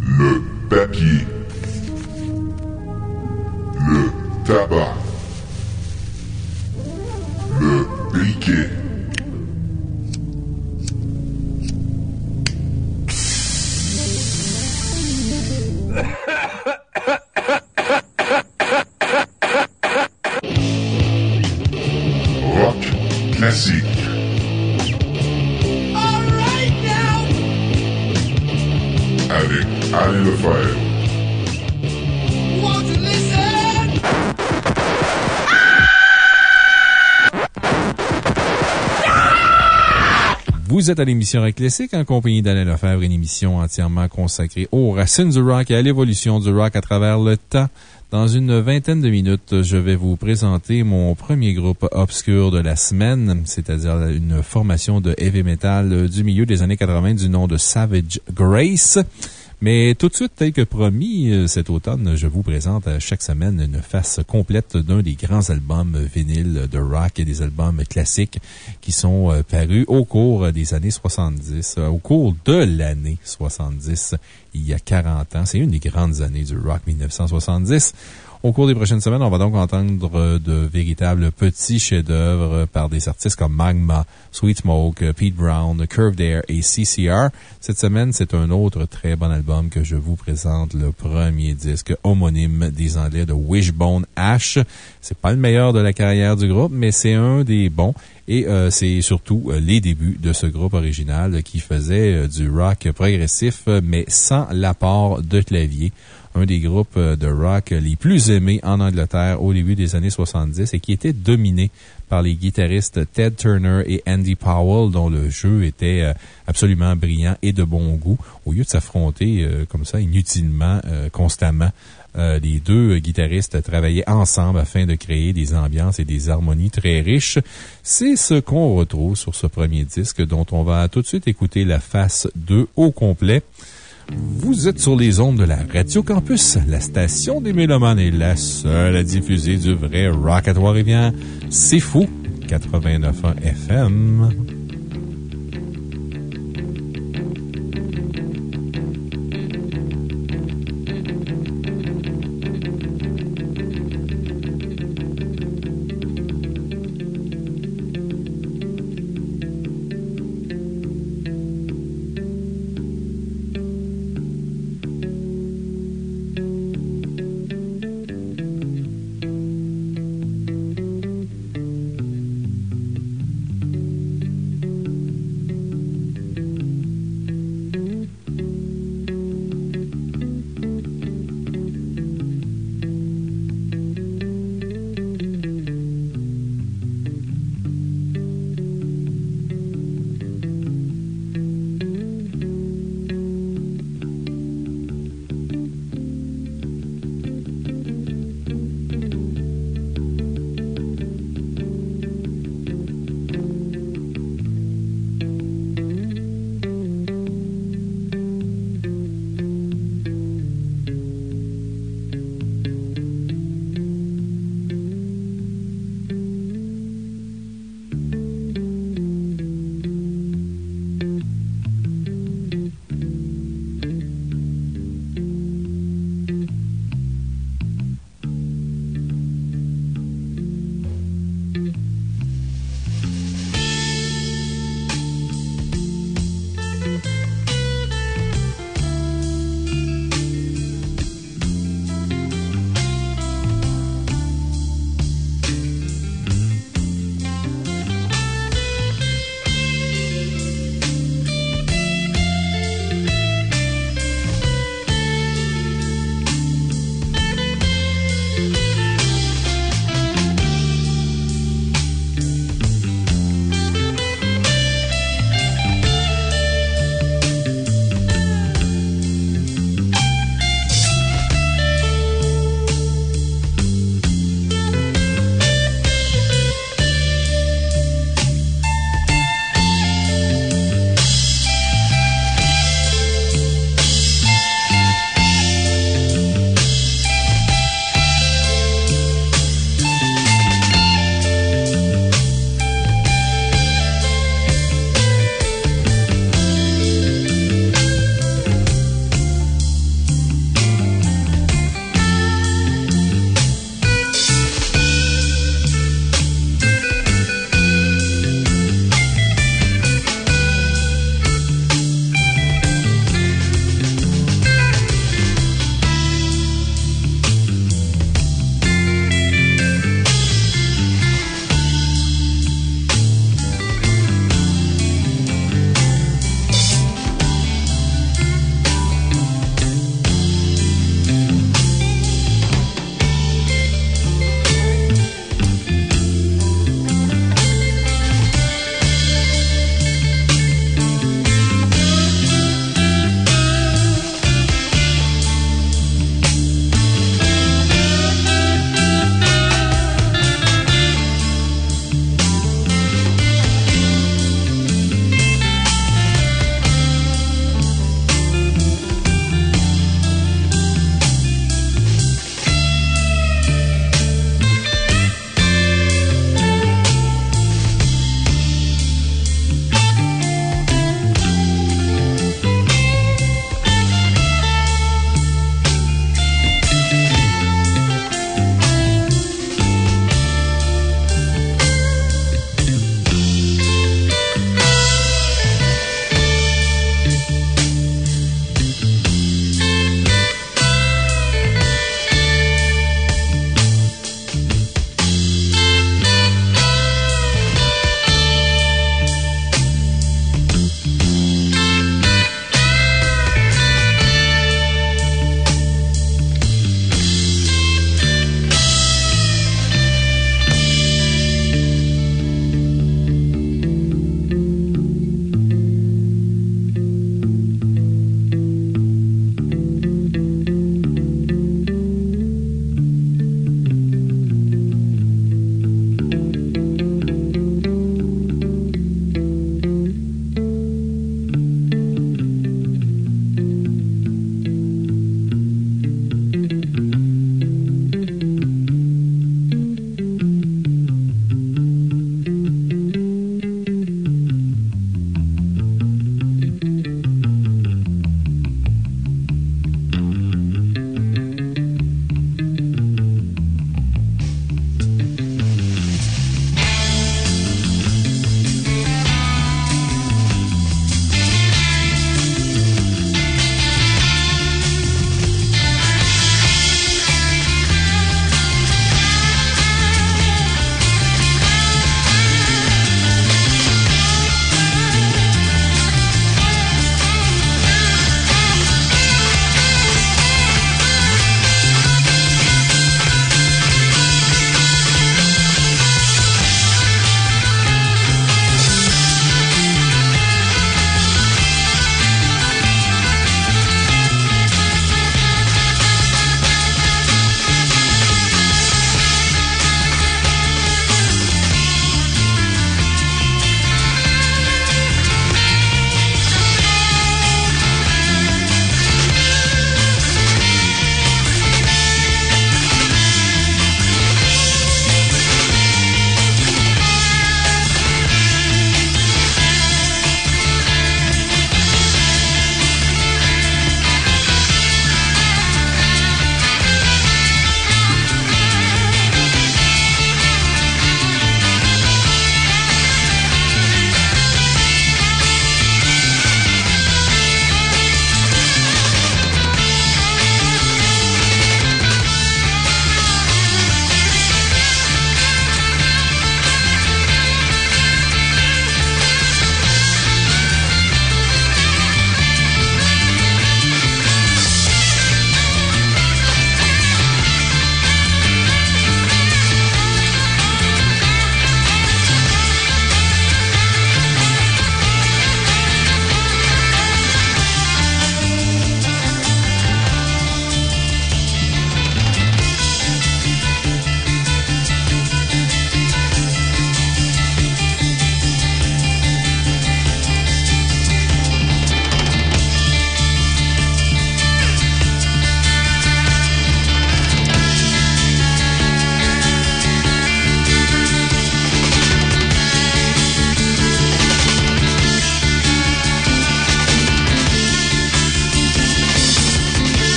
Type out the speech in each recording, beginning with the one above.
Le papier. Le tabac. Vous êtes à l'émission Rock Classique en compagnie d'Alain Lefebvre, une émission entièrement consacrée aux racines du rock et à l'évolution du rock à travers le temps. Dans une vingtaine de minutes, je vais vous présenter mon premier groupe obscur de la semaine, c'est-à-dire une formation de heavy metal du milieu des années 80 du nom de Savage Grace. Mais tout de suite, tel que promis, euh, cet automne, je vous présente chaque semaine une face complète d'un des grands albums vinyles de rock et des albums classiques qui sont euh, parus au cours des années 70, euh, au cours de l'année 70, il y a 40 ans. C'est une des grandes années du rock 1970. Au cours des prochaines semaines, on va donc entendre de véritables petits chefs-d'œuvre par des artistes comme Magma, Sweet Smoke, Pete Brown, Curved Air et CCR. Cette semaine, c'est un autre très bon album que je vous présente, le premier disque homonyme des Anglais de Wishbone Ash. C'est pas le meilleur de la carrière du groupe, mais c'est un des bons. Et euh, c'est surtout euh, les débuts de ce groupe original qui faisait euh, du rock progressif, mais sans l'apport de clavier un des groupes de rock les plus aimés en Angleterre au début des années 70 et qui était dominé par les guitaristes Ted Turner et Andy Powell, dont le jeu était absolument brillant et de bon goût, au lieu de s'affronter comme ça inutilement, constamment. Euh, les deux guitaristes travaillaient ensemble afin de créer des ambiances et des harmonies très riches. C'est ce qu'on retrouve sur ce premier disque dont on va tout de suite écouter la face 2 au complet. Vous êtes sur les ondes de la Radio Campus, la station des Mélomanes est la seule à diffuser du vrai rock à Trois-Rivières. C'est fou! 89.1 FM.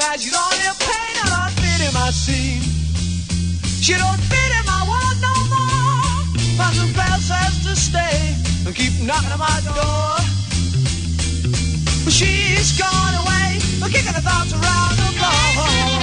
My she's only a pain and I'm fitting my scene. She don't fit in my world no more. My spell says to stay and keep knocking on my door. But she's gone away, kicking the thoughts around the floor.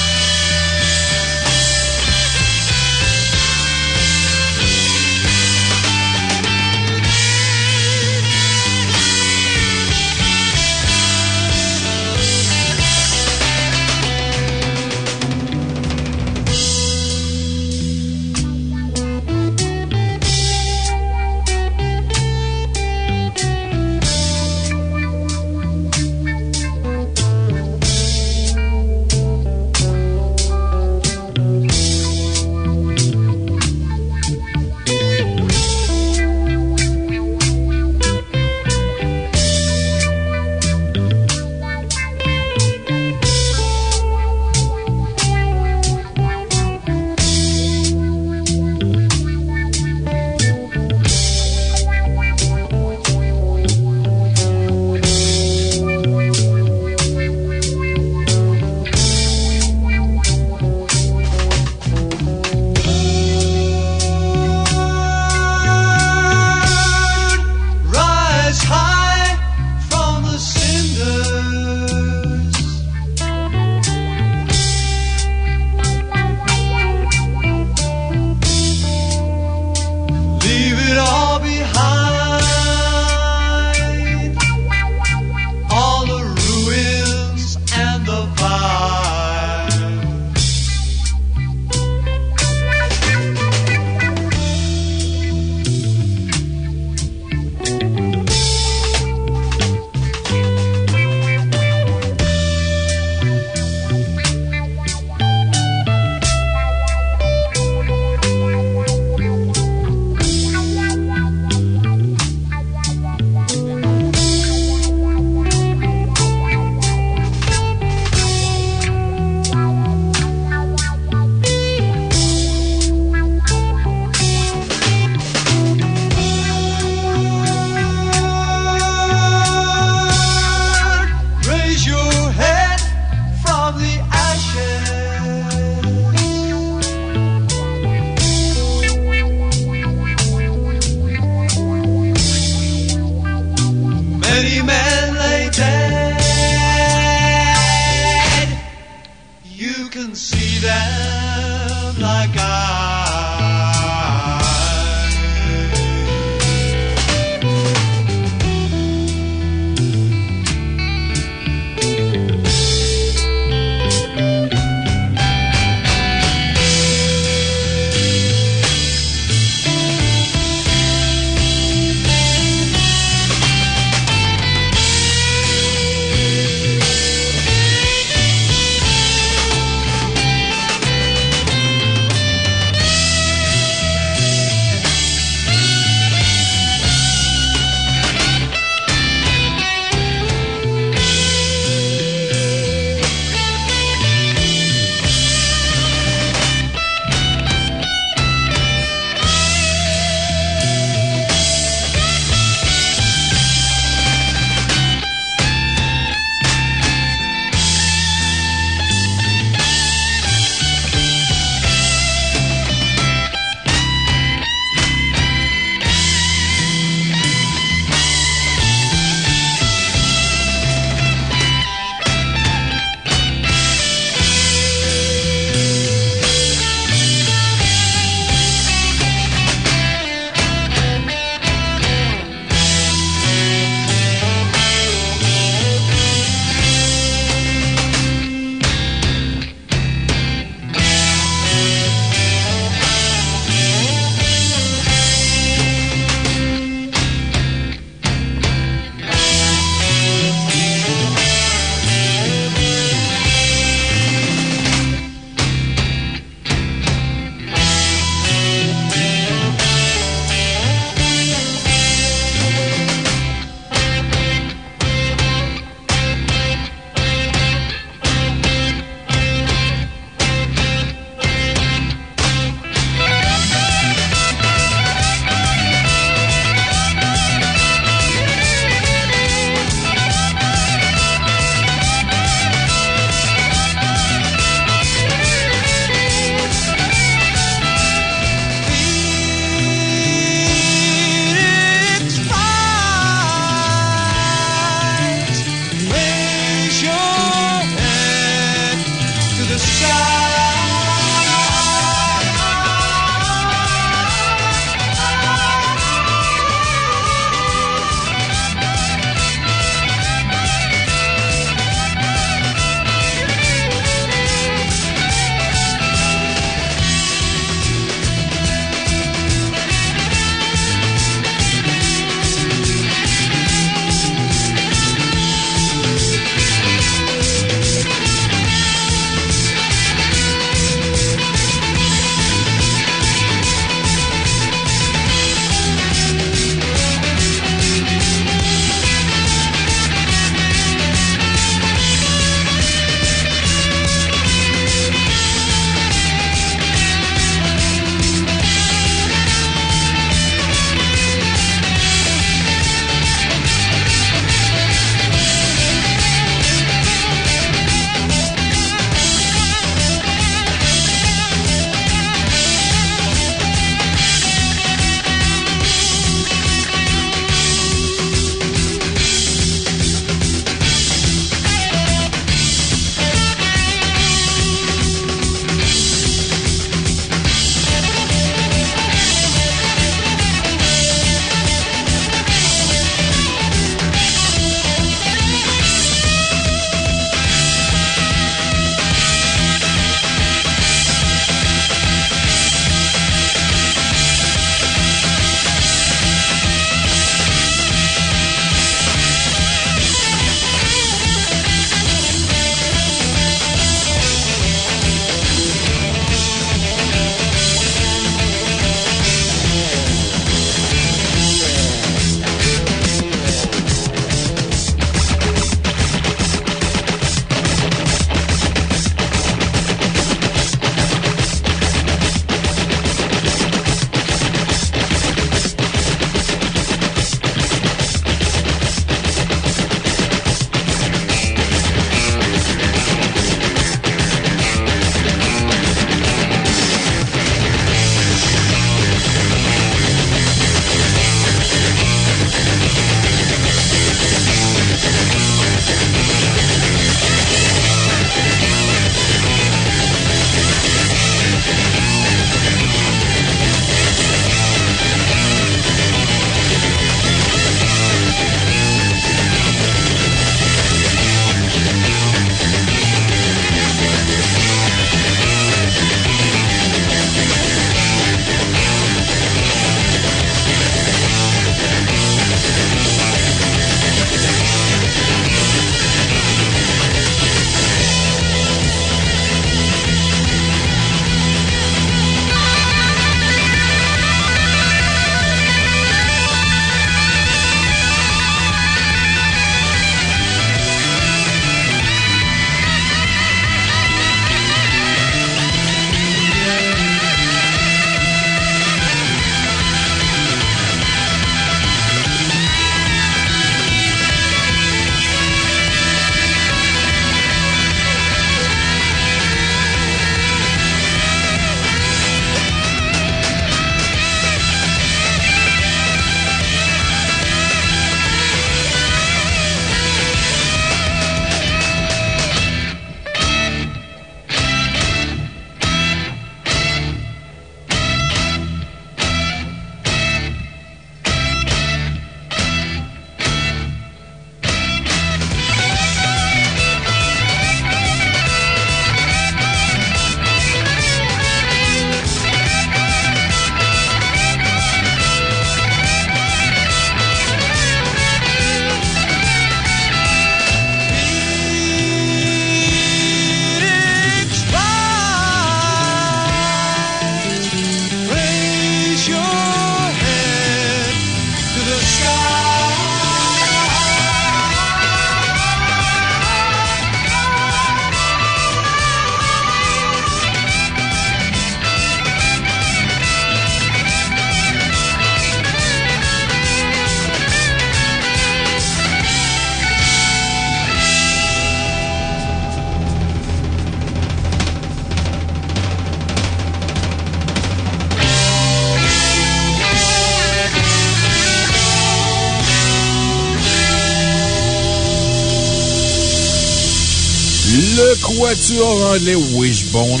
Anglais Wishbone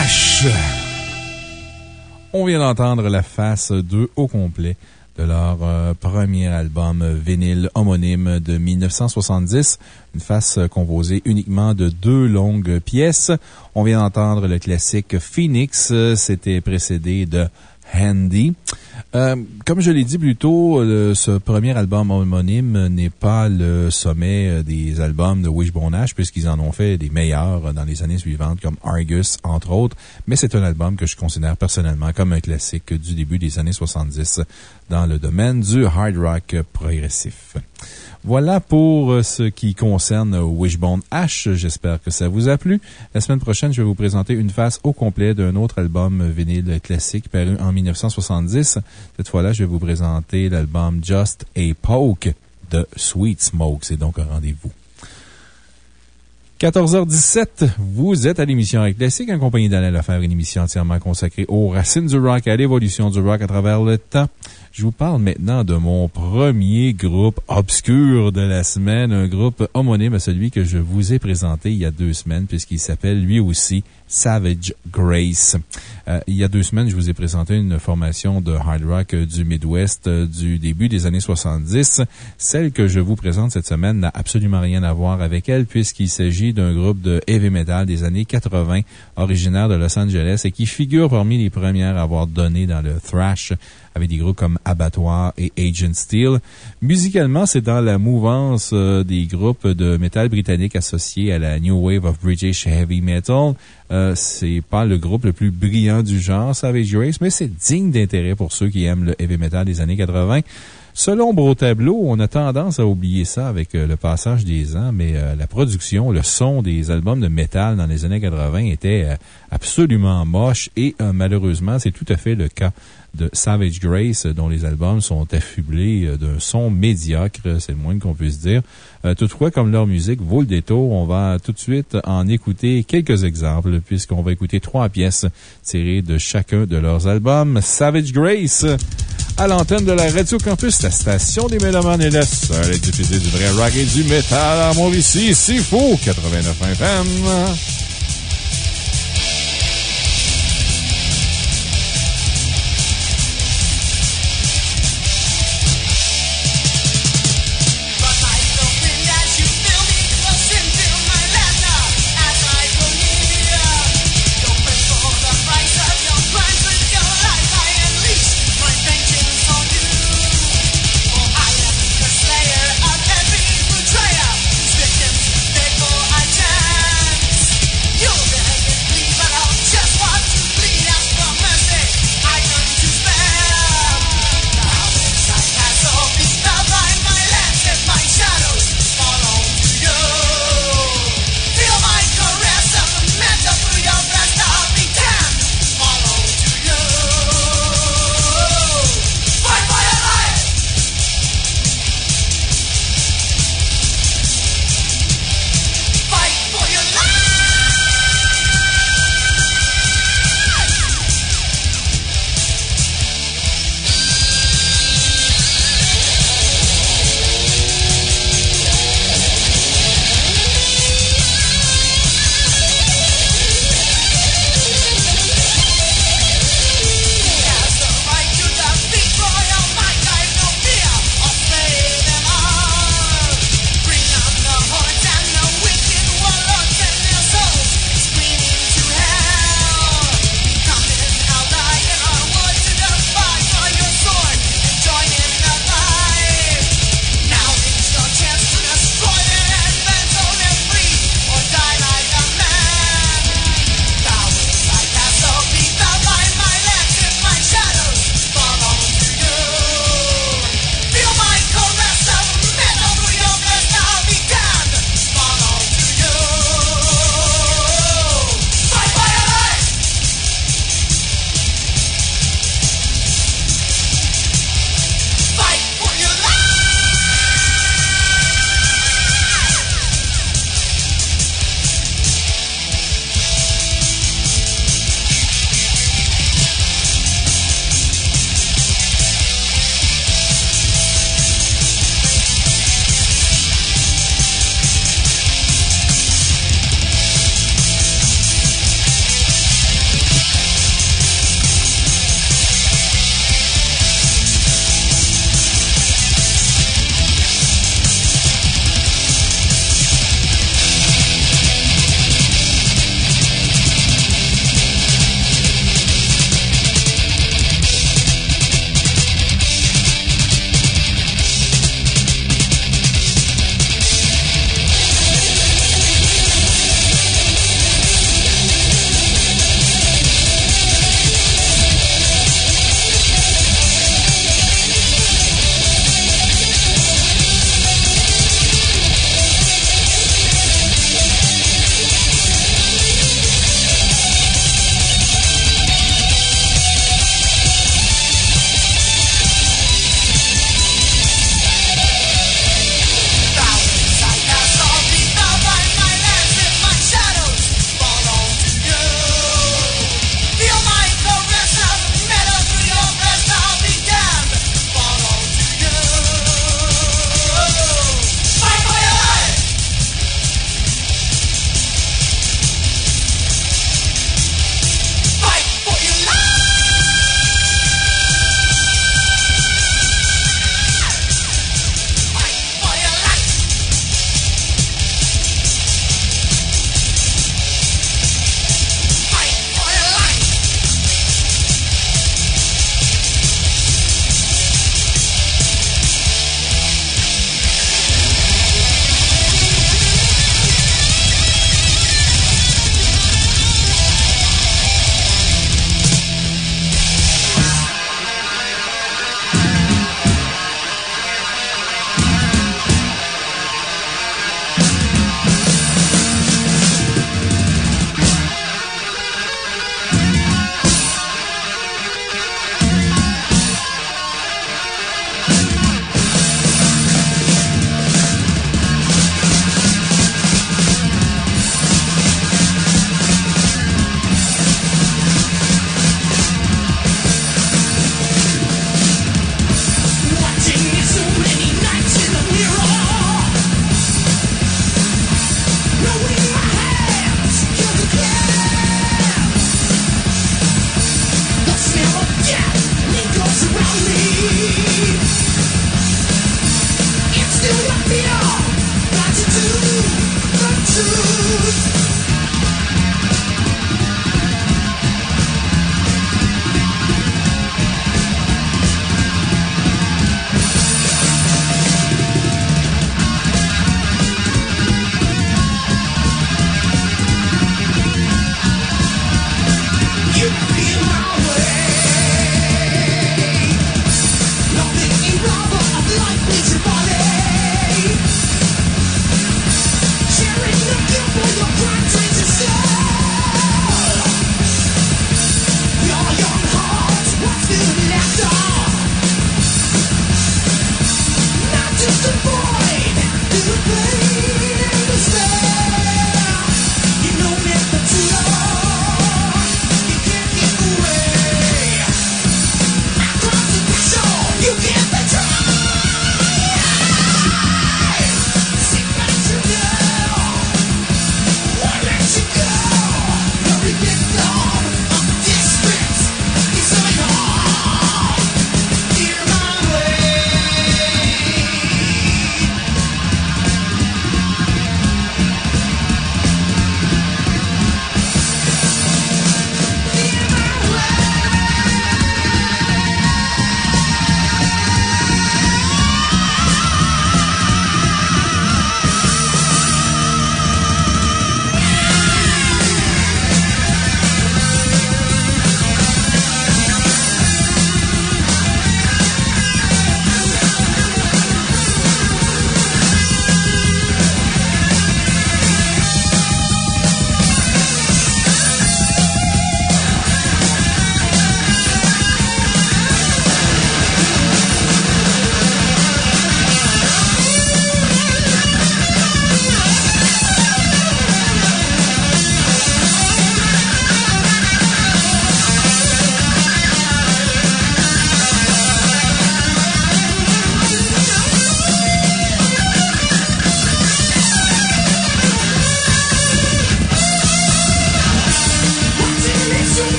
Ash. On vient d'entendre la face 2 au complet de leur euh, premier album vinyle homonyme de 1970, une face composée uniquement de deux longues pièces. On vient d'entendre le classique Phoenix, c'était précédé de Handy. Euh, comme je l'ai dit plus tôt, ce premier album homonyme n'est pas le sommet euh, des albums de Wishbone Ash, puisqu'ils en ont fait des meilleurs dans les années suivantes, comme Argus, entre autres. Mais c'est un album que je considère personnellement comme un classique du début des années 70 dans le domaine du hard rock progressif. Voilà pour euh, ce qui concerne Wishbone Ash. J'espère que ça vous a plu. La semaine prochaine, je vais vous présenter une face au complet d'un autre album vinyle classique paru en 1970. Cette fois-là, je vais vous présenter l'album Just a Poke de Sweet Smoke. C'est donc un rendez-vous. 14h17, vous êtes à l'émission Rock Classique en compagnie d'Alain une émission entièrement consacrée aux racines du rock et à l'évolution du rock à travers le temps. Je vous parle maintenant de mon premier groupe obscur de la semaine, un groupe homonyme à celui que je vous ai présenté il y a deux semaines, puisqu'il s'appelle lui aussi Savage Grace. Euh, il y a deux semaines, je vous ai présenté une formation de hard rock du Midwest euh, du début des années 70. Celle que je vous présente cette semaine n'a absolument rien à voir avec elle, puisqu'il s'agit d'un groupe de heavy metal des années 80, originaire de Los Angeles et qui figure parmi les premières à avoir donné dans le thrash avec des groupes comme Abattoir et Agent Steel. Musicalement, c'est dans la mouvance euh, des groupes de métal britannique associés à la New Wave of British Heavy Metal. Euh, c'est pas le groupe le plus brillant du genre, Savage Grace, mais c'est digne d'intérêt pour ceux qui aiment le heavy metal des années 80. Selon au tableau, on a tendance à oublier ça avec euh, le passage des ans, mais la production, le son des albums de métal dans les années 80 était absolument moche et malheureusement, c'est tout à fait le cas de Savage Grace, dont les albums sont affublés euh, d'un son médiocre, c'est le moins qu'on puisse dire. Euh, toutefois, comme leur musique vaut le détour, on va tout de suite en écouter quelques exemples, puisqu'on va écouter trois pièces tirées de chacun de leurs albums. Savage Grace, à l'antenne de la Radio Campus, la station des Mélomanes est la seule à diffuser du vrai rock et du métal à Mauricie. C'est faux! 89 FM.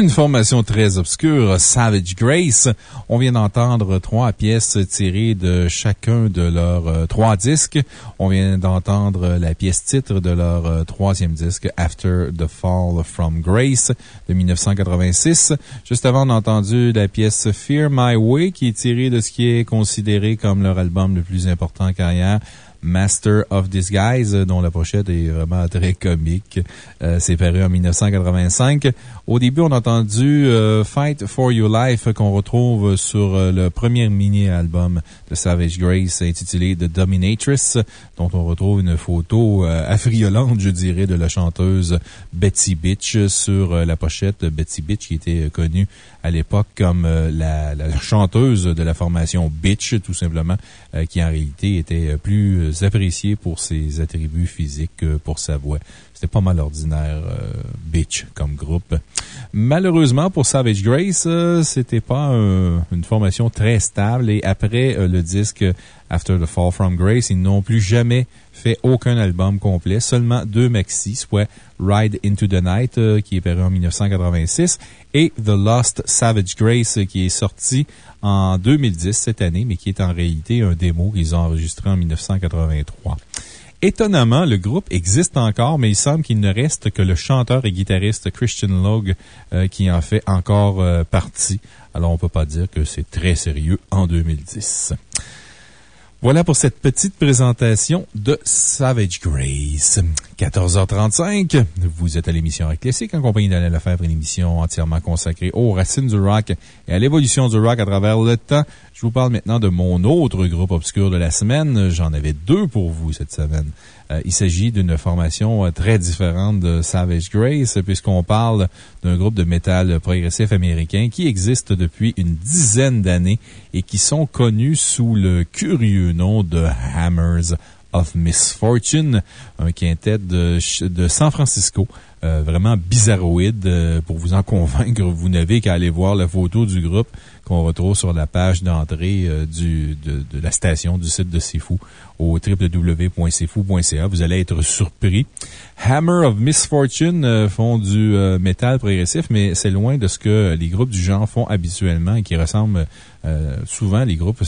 Une formation très obscure, Savage Grace. On vient d'entendre trois pièces tirées de chacun de leurs euh, trois disques. On vient d'entendre la pièce titre de leur euh, troisième disque, After the Fall from Grace, de 1986. Juste avant, on a entendu la pièce Fear My Way, qui est tirée de ce qui est considéré comme leur album le plus important carrière, Master of Disguise, dont la pochette est vraiment très comique. Euh, c'est paru en 1985. Au début, on a entendu euh, Fight for Your Life qu'on retrouve sur euh, le premier mini-album de Savage Grace intitulé The Dominatress, dont on retrouve une photo affriolante, je dirais, de la chanteuse Betsy Bitch sur la pochette. Betsy Bitch qui était connue à l'époque comme la, la, chanteuse de la formation Bitch, tout simplement, qui en réalité était plus apprécié pour ses attributs physiques que pour sa voix. C'était pas mal ordinaire, euh, Bitch, comme groupe. Malheureusement, pour Savage Grace, euh, c'était pas une formation très stable et après euh, le disque After the Fall from Grace, ils n'ont plus jamais fait aucun album complet, seulement deux maxi, soit Ride into the Night, qui est paru en 1986, et The Lost Savage Grace, qui est sorti en 2010, cette année, mais qui est en réalité un démo qu'ils ont enregistré en 1983. Étonnamment, le groupe existe encore, mais il semble qu'il ne reste que le chanteur et guitariste Christian Logue euh, qui en fait encore euh, partie. Alors, on ne peut pas dire que c'est très sérieux en 2010. Voilà pour cette petite présentation de Savage Grace. 14h35, vous êtes à l'émission Rock Classique en compagnie d'Alain Lefebvre, une émission entièrement consacrée aux racines du rock et à l'évolution du rock à travers le temps. Je vous parle maintenant de mon autre groupe obscur de la semaine. J'en avais deux pour vous cette semaine. Euh, il s'agit d'une formation euh, très différente de Savage Grace, puisqu'on parle d'un groupe de métal progressif américain qui existe depuis une dizaine d'années et qui sont connus sous le curieux nom de Hammers of Misfortune, un quintet de, de San Francisco. Euh, vraiment bizarroïde. pour vous en convaincre, vous n'avez qu'à aller voir la photo du groupe qu'on retrouve sur la page d'entrée de, de, la station du site de Sifu au www.cfou.ca. Vous allez être surpris. Hammer of Misfortune euh, font du euh, métal progressif, mais c'est loin de ce que les groupes du genre font habituellement et qui ressemblent euh, souvent, les groupes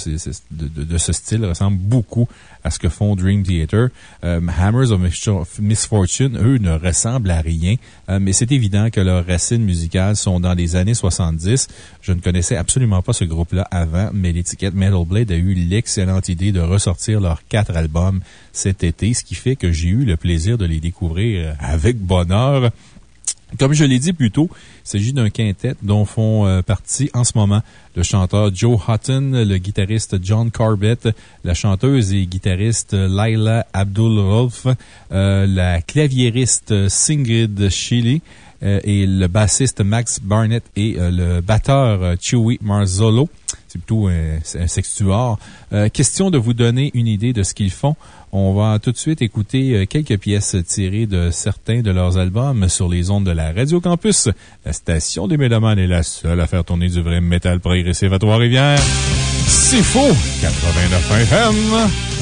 de, ce style ressemblent beaucoup à ce que font Dream Theater. Hammers of Misfortune, eux, ne ressemblent à rien, mais c'est évident que leurs racines musicales sont dans les années 70. Je ne connaissais absolument pas ce groupe-là avant, mais l'étiquette Metal Blade a eu l'excellente idée de ressortir leurs quatre albums cet été, ce qui fait que j'ai eu le plaisir de les découvrir avec bonheur. Comme je l'ai dit plus tôt, il s'agit d'un quintet dont font euh, partie en ce moment le chanteur Joe Hutton, le guitariste John Corbett, la chanteuse et guitariste Laila abdul euh, la claviériste Singrid Shilly, euh, et le bassiste Max Barnett et le batteur Chewy Marzolo. C'est plutôt un, un question de vous donner une idée de ce qu'ils font. On va tout de suite écouter euh, quelques pièces tirées de certains de leurs albums sur les ondes de la Radio Campus. La station des Mélomanes est la seule à faire tourner du vrai métal progressif à Trois-Rivières. C'est faux! 89 FM!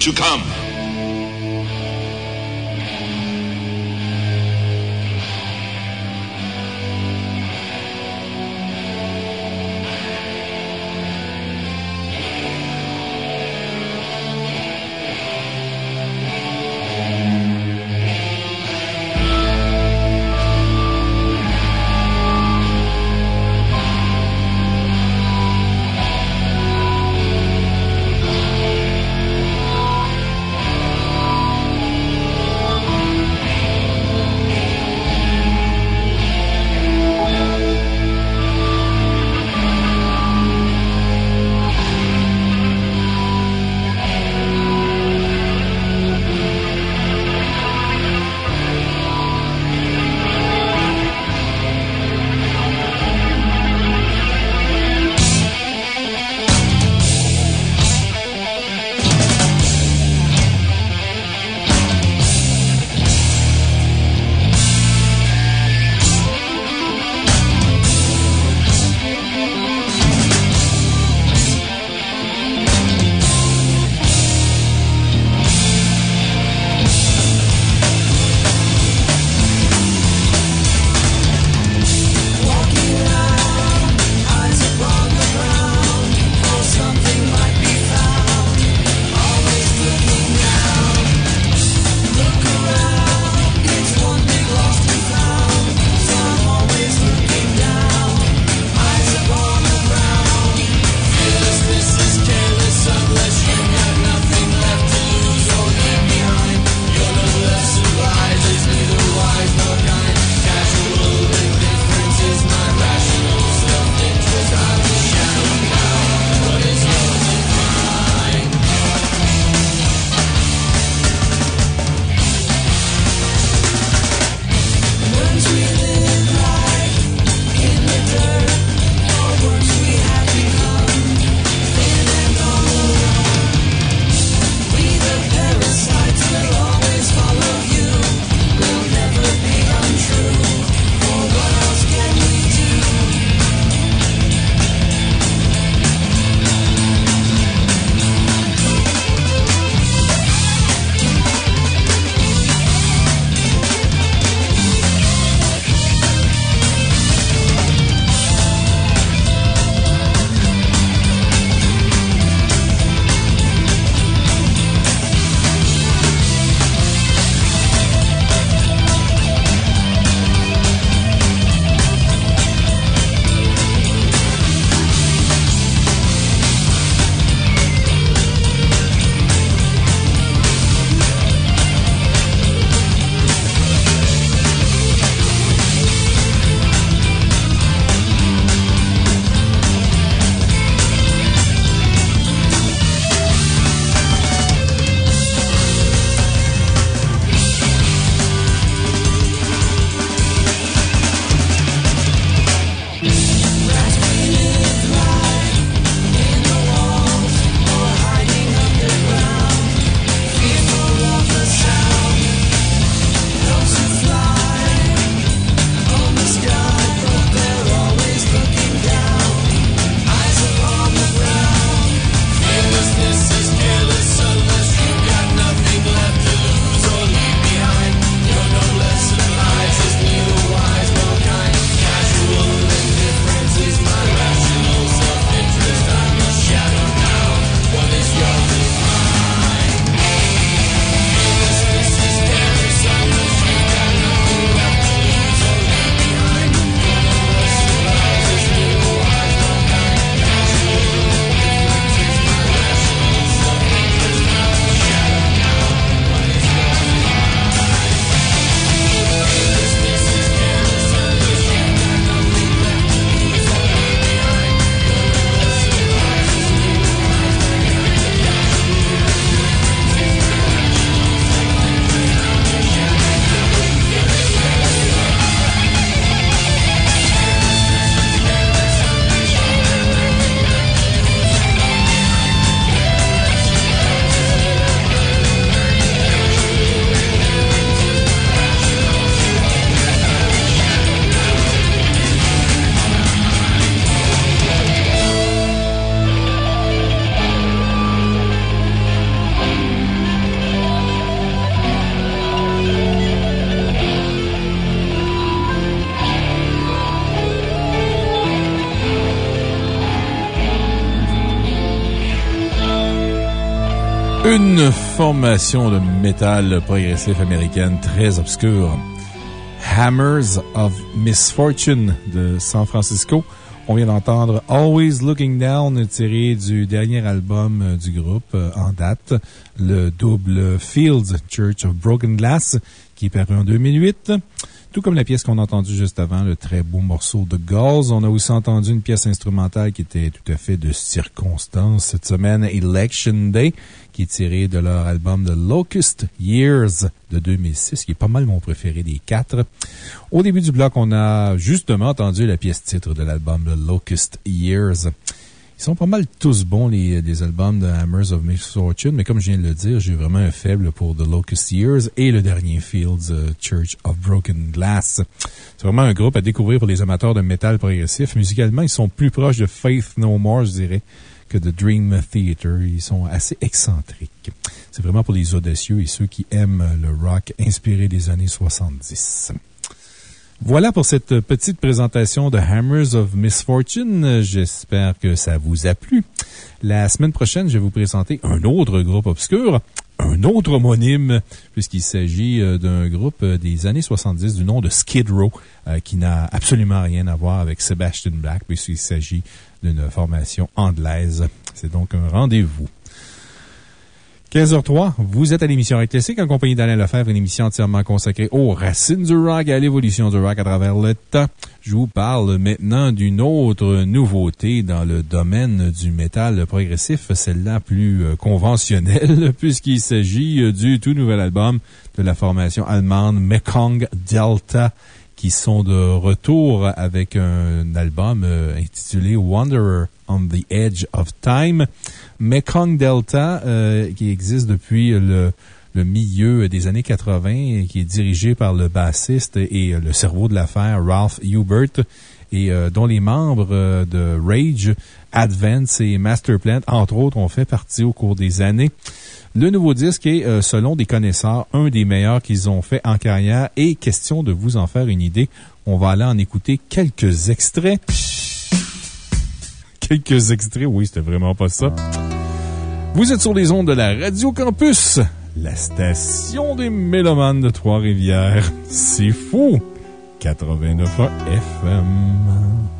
To come. Formation de métal progressif américaine très obscure. Hammers of Misfortune de San Francisco. On vient d'entendre Always Looking Down, tiré du dernier album du groupe euh, en date, le double Fields Church of Broken Glass, qui est paru en 2008. Tout comme la pièce qu'on a entendue juste avant, le très beau morceau de Gauze. On a aussi entendu une pièce instrumentale qui était tout à fait de circonstance cette semaine, Election Day, tirée de leur album The Locust Years de 2006, qui est pas mal mon préféré des quatre. Au début du bloc, on a justement entendu la pièce titre de l'album The Locust Years. Ils sont pas mal tous bons, les, albums de Hammers of Misfortune, mais comme je viens de le dire, j'ai vraiment un faible pour The Locust Years et le dernier Fields euh, Church of Broken Glass. C'est vraiment un groupe à découvrir pour les amateurs de métal progressif. Musicalement, ils sont plus proches de Faith No More, je dirais, que de Dream Theater. Ils sont assez excentriques. C'est vraiment pour les audacieux et ceux qui aiment le rock inspiré des années 70. Voilà pour cette petite présentation de Hammers of Misfortune. J'espère que ça vous a plu. La semaine prochaine, je vais vous présenter un autre groupe obscur, un autre homonyme, puisqu'il s'agit euh, d'un groupe euh, des années 70 du nom de Skid Row, euh, qui n'a absolument rien à voir avec Sebastian Black, puisqu'il s'agit d'une formation anglaise. C'est donc un rendez-vous. 15h03, vous êtes à l'émission Rock Classique en compagnie d'Alain Lefebvre, une émission entièrement consacrée aux racines du rock et à l'évolution du rock à travers le temps. Je vous parle maintenant d'une autre nouveauté dans le domaine du métal progressif, celle-là plus euh, conventionnelle, puisqu'il s'agit euh, du tout nouvel album de la formation allemande Mekong Delta qui sont de retour avec un album euh, intitulé Wanderer on the Edge of Time. Mekong Delta, euh, qui existe depuis le, milieu des années 80 et qui est dirigé par le bassiste et le cerveau de l'affaire Ralph Hubert et euh, dont les membres de Rage, Advance et Masterplant, entre autres, ont fait partie au cours des années. Le nouveau disque est, euh, selon des connaisseurs, un des meilleurs qu'ils ont fait en carrière et question de vous en faire une idée, on va aller en écouter quelques extraits. quelques extraits, oui, c'était vraiment pas ça. Vous êtes sur les ondes de la Radio Campus, la station des mélomanes de Trois-Rivières. C'est fou! 89 FM.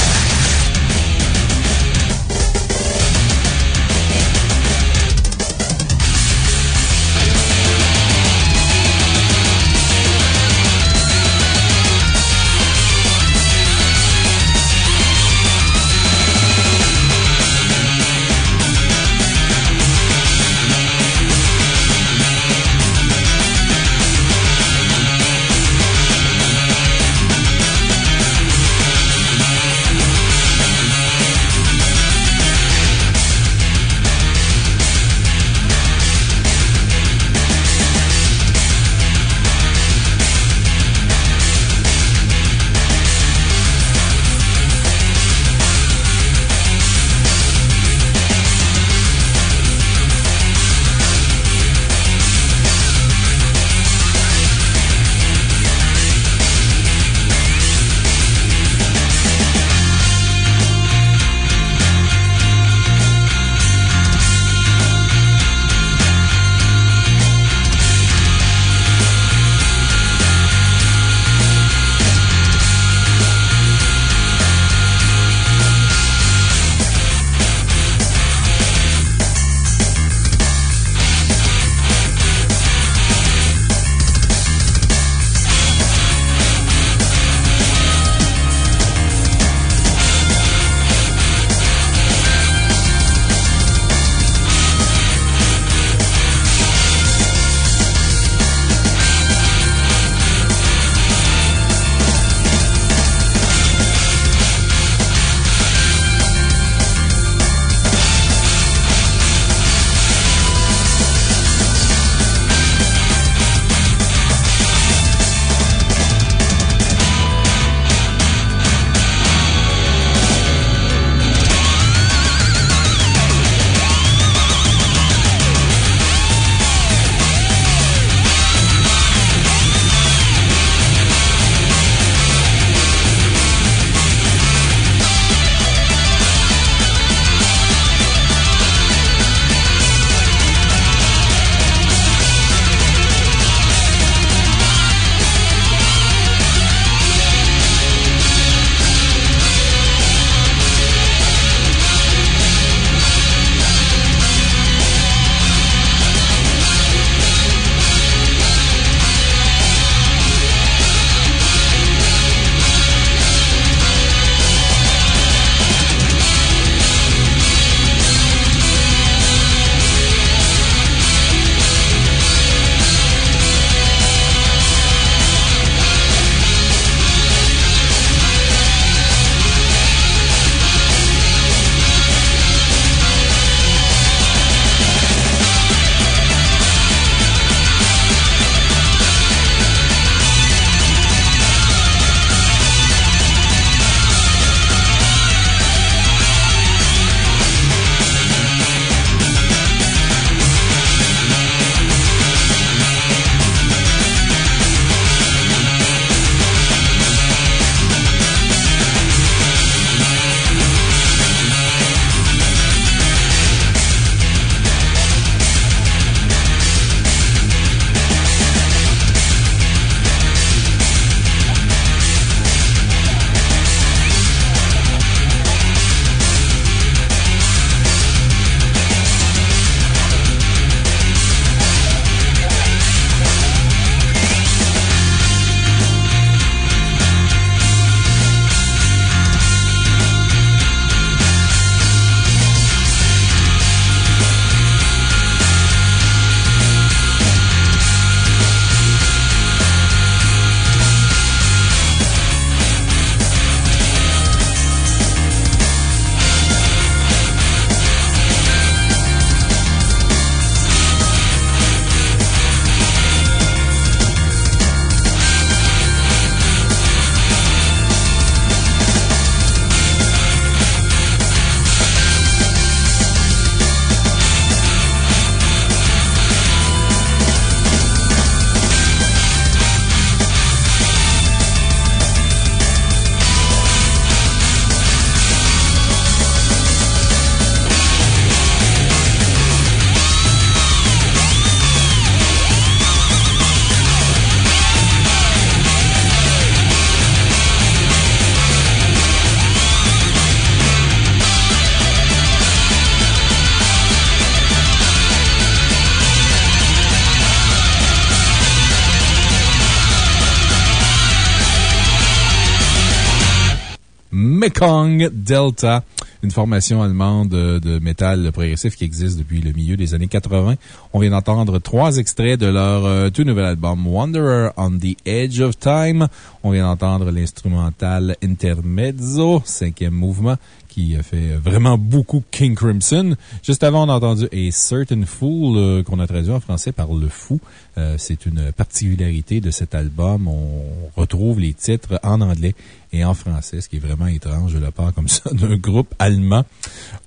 Mekong Delta, une formation allemande de métal progressif qui existe depuis le milieu des années 80. On vient d'entendre trois extraits de leur euh, tout nouvel album Wanderer on the Edge of Time. On vient d'entendre l'instrumental Intermezzo, cinquième mouvement qui fait vraiment beaucoup King Crimson. Juste avant, on a entendu A Certain Fool, euh, qu'on a traduit en français par Le Fou. Euh, c'est une particularité de cet album. On retrouve les titres en anglais et en français, ce qui est vraiment étrange de la part comme ça d'un groupe allemand.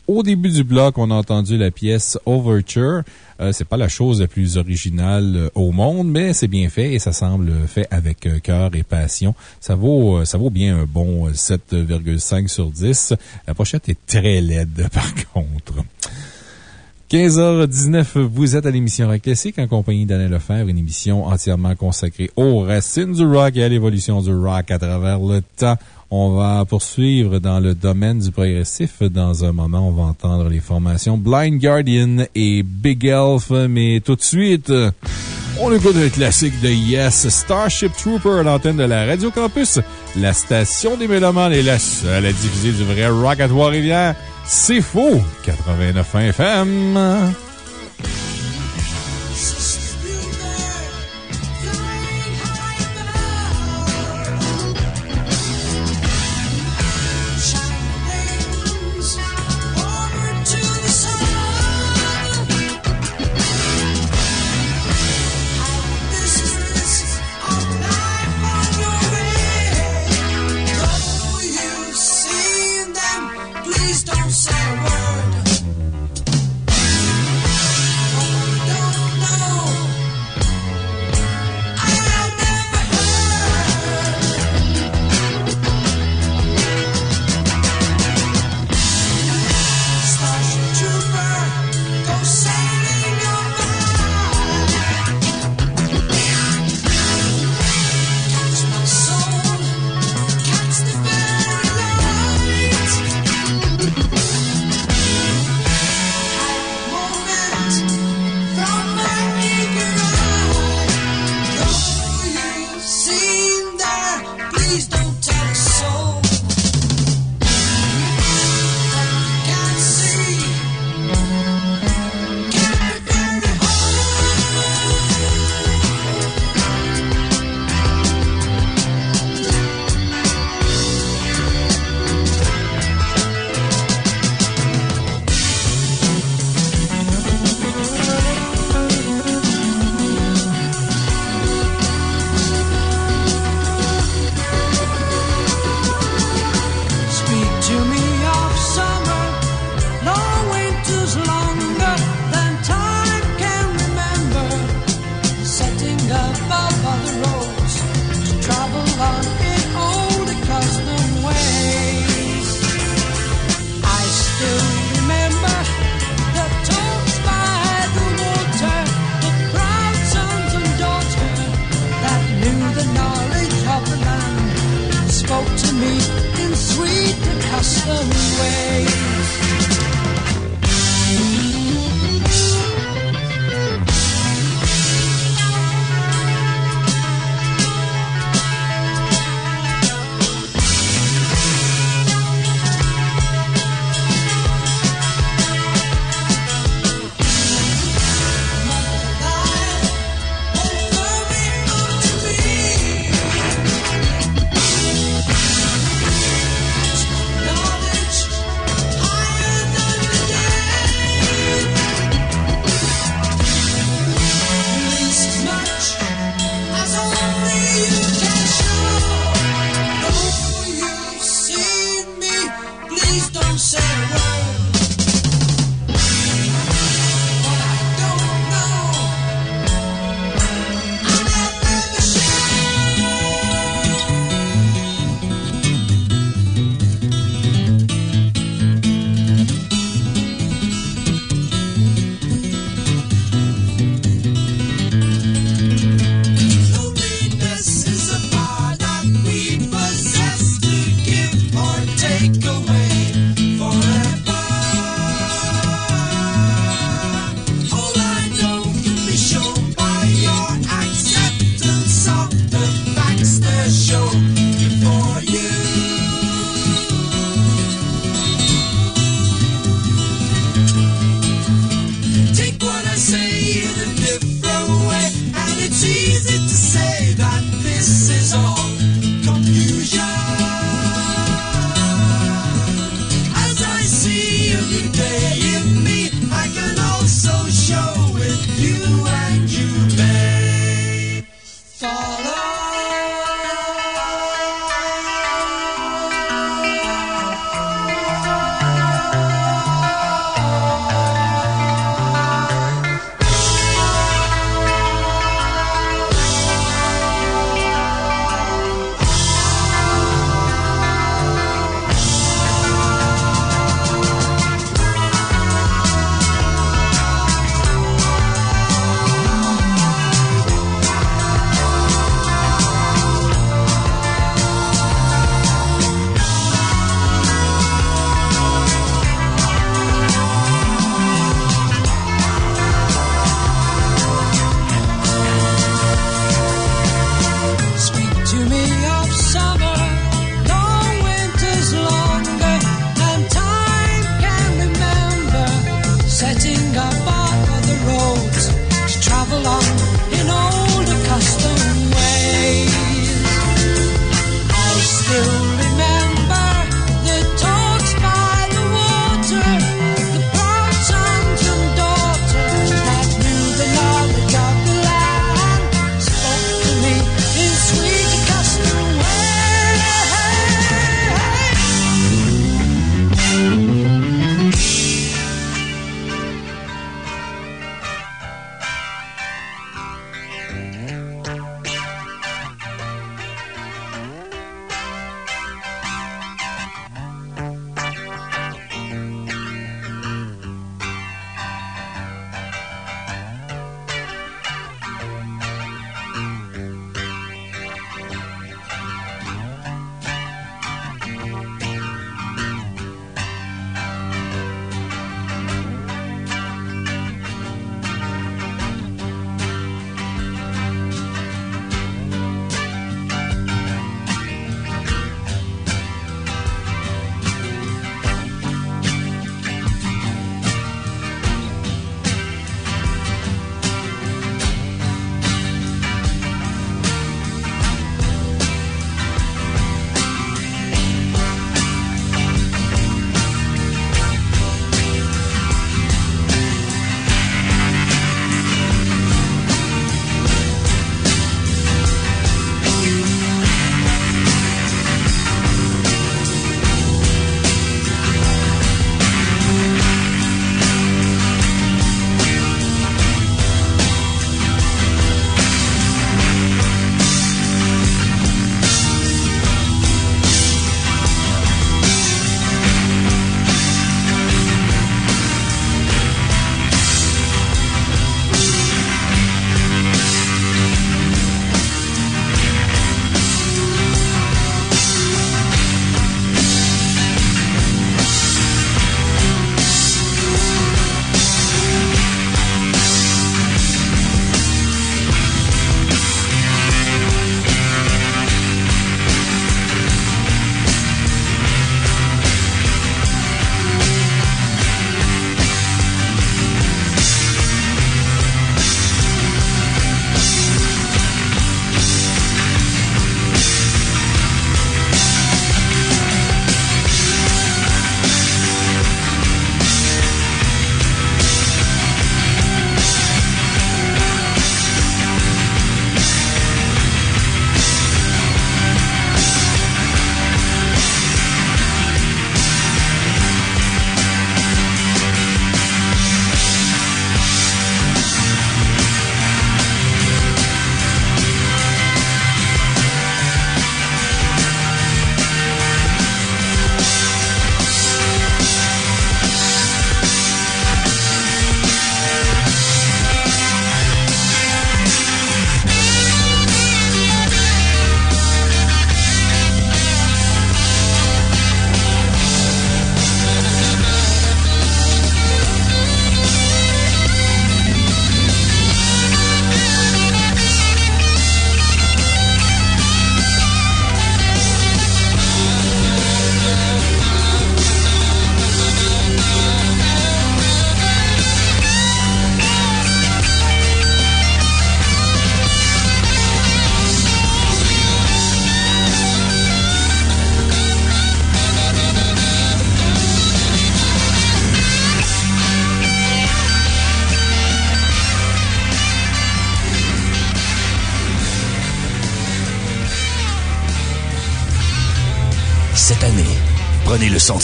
Au début du bloc, on a entendu la pièce Overture. Euh, c'est pas la chose la plus originale euh, au monde, mais c'est bien fait et ça semble fait avec euh, cœur et passion. Ça vaut, ça vaut bien un bon 7,5 sur 10. La pochette est très laide, par contre. 15h19, vous êtes à l'émission Rock Classique en compagnie d'Alain Lefebvre, une émission entièrement consacrée aux racines du rock et à l'évolution du rock à travers le temps. On va poursuivre dans le domaine du progressif. Dans un moment, on va entendre les formations Blind Guardian et Big Elf, mais tout de suite, on écoute le classique de Yes, Starship Trooper à l'antenne de la Radio Campus. La station des Mélomanes est la seule à diffuser du vrai rock à Trois-Rivières. C'est faux! 89 FM.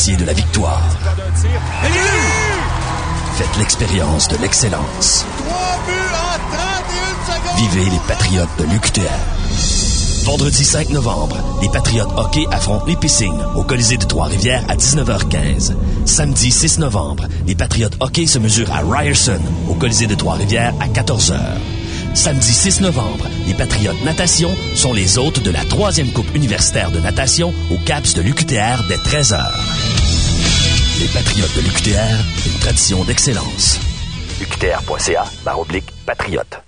De la victoire. Faites l'expérience de l'excellence. Vivez les Patriotes de l'UQTR. Vendredi 5 novembre, les Patriotes hockey affrontent les Pissing au Colisée de Trois-Rivières à 19h15. Samedi 6 novembre, les Patriotes hockey se mesurent à Ryerson au Colisée de Trois-Rivières à 14h. Samedi 6 novembre, les Patriotes natation sont les hôtes de la troisième Coupe universitaire de natation au CAPS de l'UQTR dès 13h. Les Patriotes de l'UQTR, une tradition d'excellence. UQTR.ca, oblique, patriote.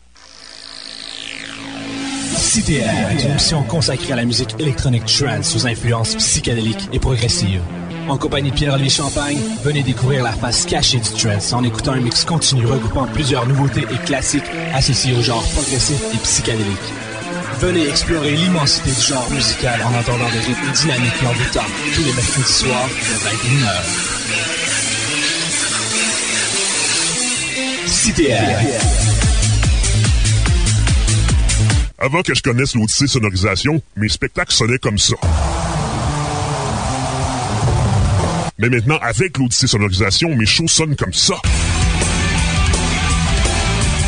CTR est une émission consacrée à la musique électronique trance aux influences psychédéliques et progressives. En compagnie de Pierre-Olivier Champagne, venez découvrir la face cachée du trance en écoutant un mix continu regroupant plusieurs nouveautés et classiques associés au genre progressif et psychédélique. Venez explorer l'immensité du genre musical en entendant des rythmes dynamiques et envoûtants tous les mercredis soirs de 21h. CTR. Avant que je connaisse l'Odyssée Sonorisation, mes spectacles sonnaient comme ça. Mais maintenant, avec l'Odyssée Sonorisation, mes shows sonnent comme ça.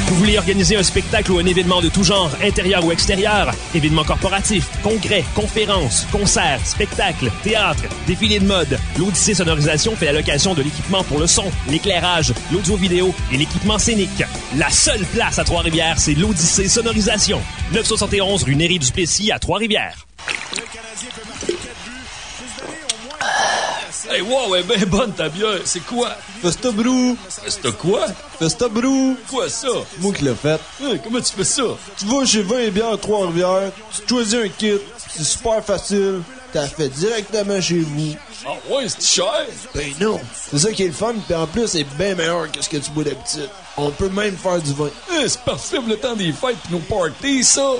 Vous voulez organiser un spectacle ou un événement de tout genre, intérieur ou extérieur? Événements corporatifs, congrès, conférences, concerts, spectacles, théâtre, défilés de mode. L'Odyssée Sonorisation fait la location de l'équipement pour le son, l'éclairage, l'audio-vidéo et l'équipement scénique. La seule place à Trois-Rivières, c'est l'Odyssée Sonorisation. 971 rue Néry-du-Plessis à Trois-Rivières. Hey, wow, elle est bien bonne ta bière. C'est quoi? Festa Brou. Festa quoi? Festa Brou. Quoi ça? Moi qui l'ai fait. Hey, comment tu fais ça? Tu vas chez 20 bières Trois-Rivières, tu choisis un kit, c'est super facile, t'as fait directement chez vous. Ah ouais, c'est cher? Ben non. C'est ça qui est le fun, puis en plus, c'est bien meilleur que ce que tu bois d'habitude. On peut même faire du vin. Hey, c'est parfait pour le temps des fêtes pis nos parties, ça!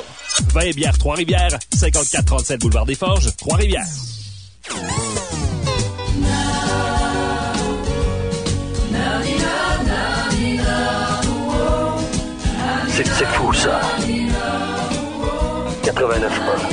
20 bières Trois-Rivières, 5437 boulevard des Forges, Trois-Rivières. C'est c'est fou, ça. 89 Sur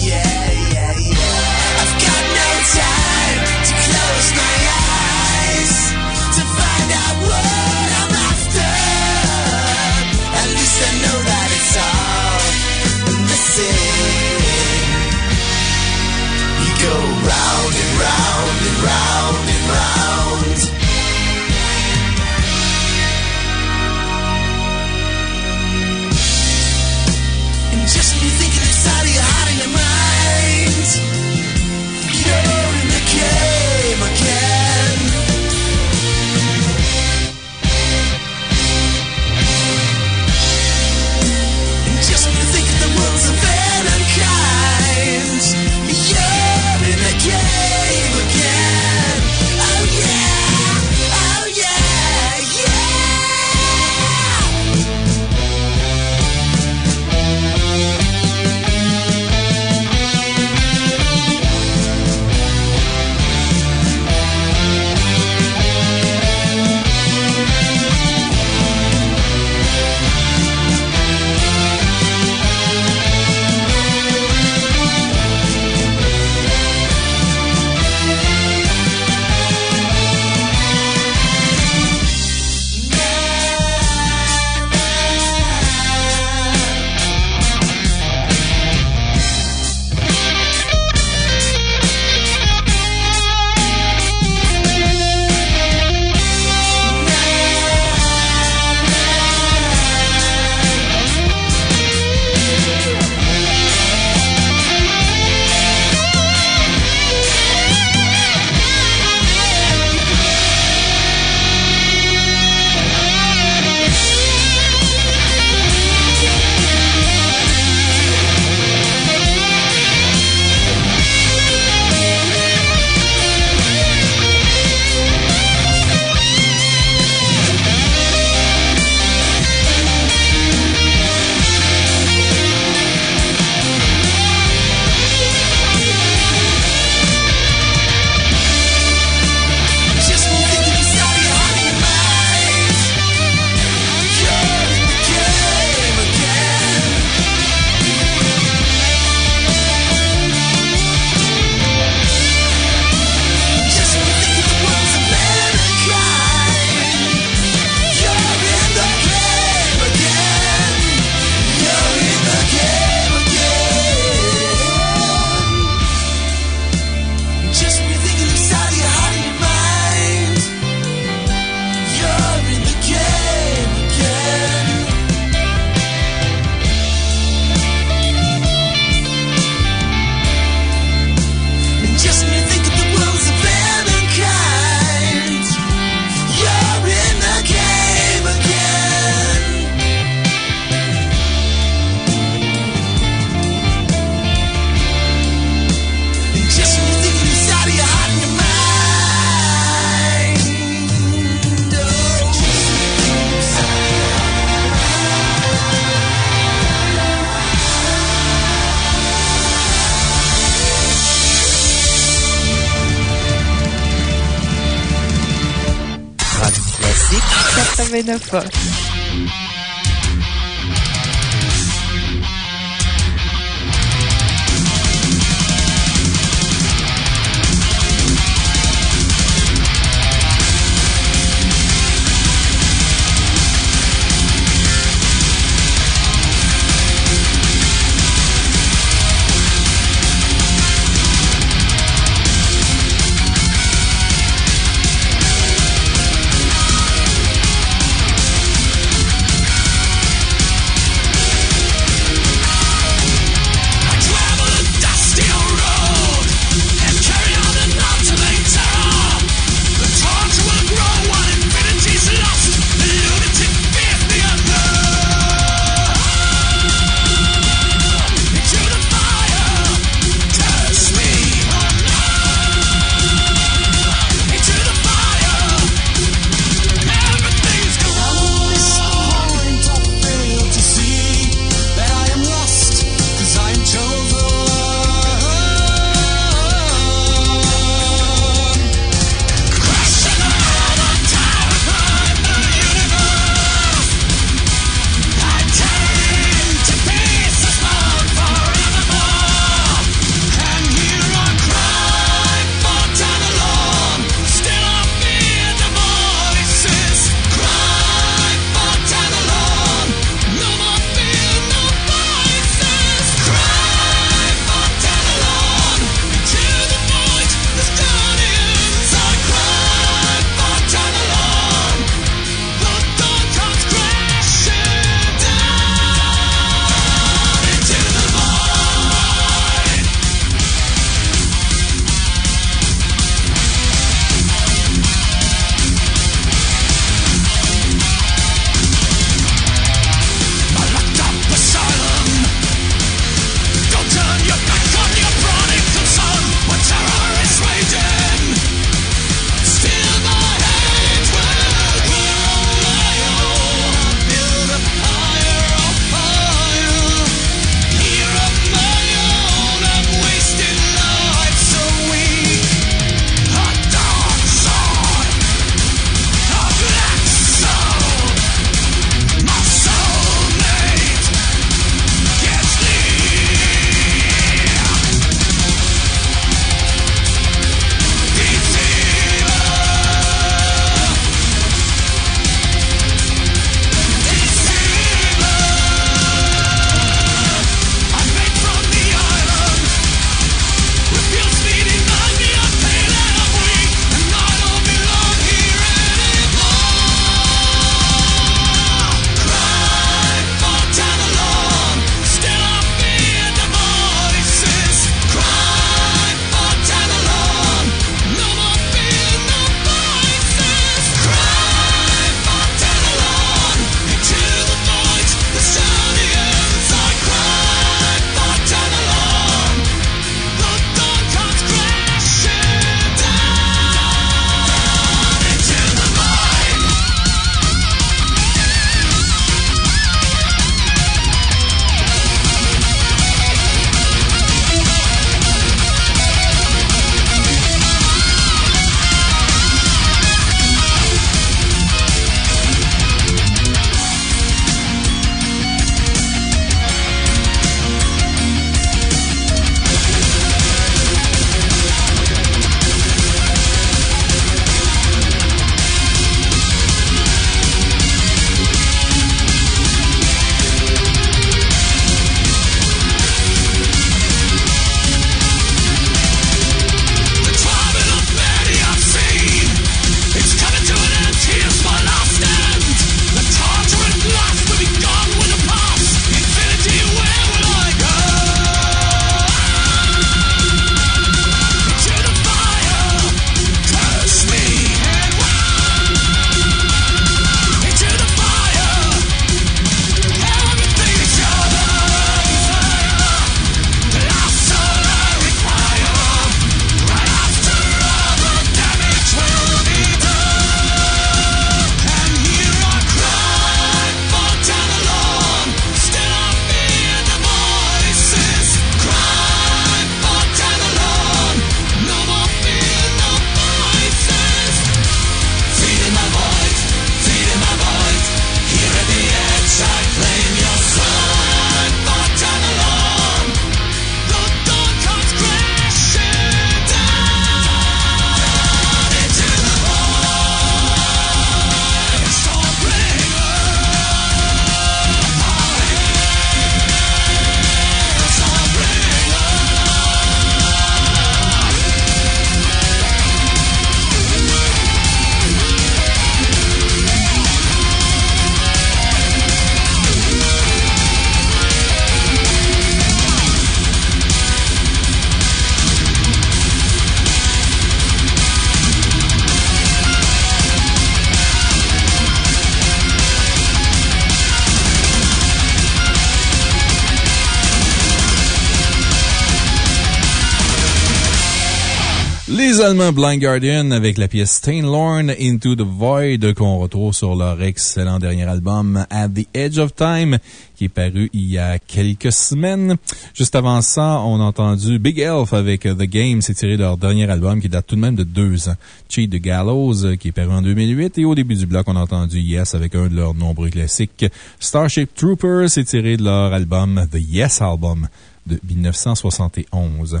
Blind Guardian avec la pièce Stainlorn Into the Void qu'on retrouve sur leur excellent dernier album At the Edge of Time qui est paru il y a quelques semaines. Juste avant ça, on a entendu Big Elf avec The Game. C'est tiré de leur dernier album qui date tout de même de deux ans. Cheat the Gallows qui est paru en 2008 et au début du bloc, on a entendu Yes avec un de leurs nombreux classiques. Starship Troopers, c'est tiré de leur album The Yes Album de 1971.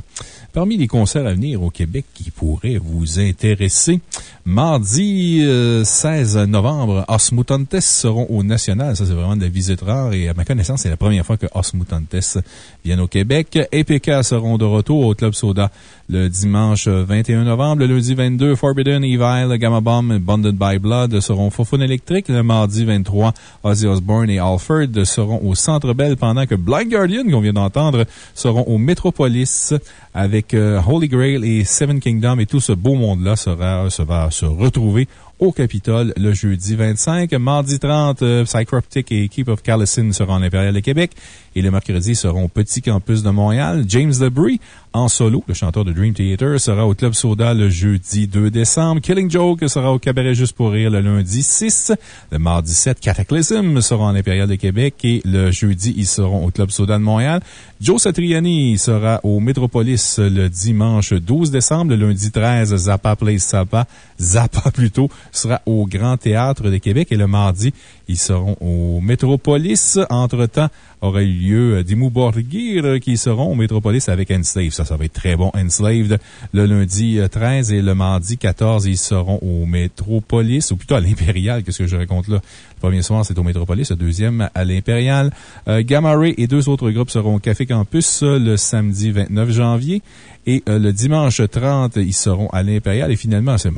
Parmi les concerts à venir au Québec qui pourraient vous intéresser, mardi 16 euh, novembre, Osmutantes seront au National. Ça, c'est vraiment de la visite rare et à ma connaissance, c'est la première fois que Osmutantes viennent au Québec. EPK seront de retour au Club Soda le dimanche 21 novembre. Le lundi 22, Forbidden, Evil, Gamma Bomb, Bonded by Blood seront Fofun électrique. Le mardi 23, Ozzy Osbourne et Alfred seront au Centre Bell pendant que Blind Guardian, qu'on vient d'entendre, seront au Metropolis avec euh, Holy Grail et Seven Kingdom et tout ce beau monde-là sera, se va se retrouver au Capitole le jeudi 25. Mardi 30, euh, Psychroptic et Keep of Callison seront à l'Impérial de Québec. Et le mercredi seront au Petit Campus de Montréal. James Debris, en solo, le chanteur de Dream Theater, sera au Club Soda le jeudi 2 décembre. Killing Joke sera au Cabaret Juste pour Rire le lundi 6. Le mardi 7, Cataclysm sera en Impérial de Québec. Et le jeudi, ils seront au Club Soda de Montréal. Joe Satriani sera au Métropolis le dimanche 12 décembre. Le lundi 13, Zappa Place Zappa. Zappa plutôt sera au Grand Théâtre de Québec. Et le mardi, ils seront au Métropolis. Entre-temps, aura eu euh, Dimmu Borgir euh, qui seront au Métropolis avec Enslaved. Ça, ça va être très bon. Enslaved le lundi 13 euh, et le mardi 14, ils seront au Métropolis, ou plutôt à l'Impérial. Qu'est-ce que je raconte là? Le premier soir, c'est au Métropolis. Le deuxième, à l'Impérial. Gamma Ray et deux autres groupes seront au Café Campus le samedi 29 janvier. Et le dimanche 30, ils seront à l'Impérial. Et finalement, c'est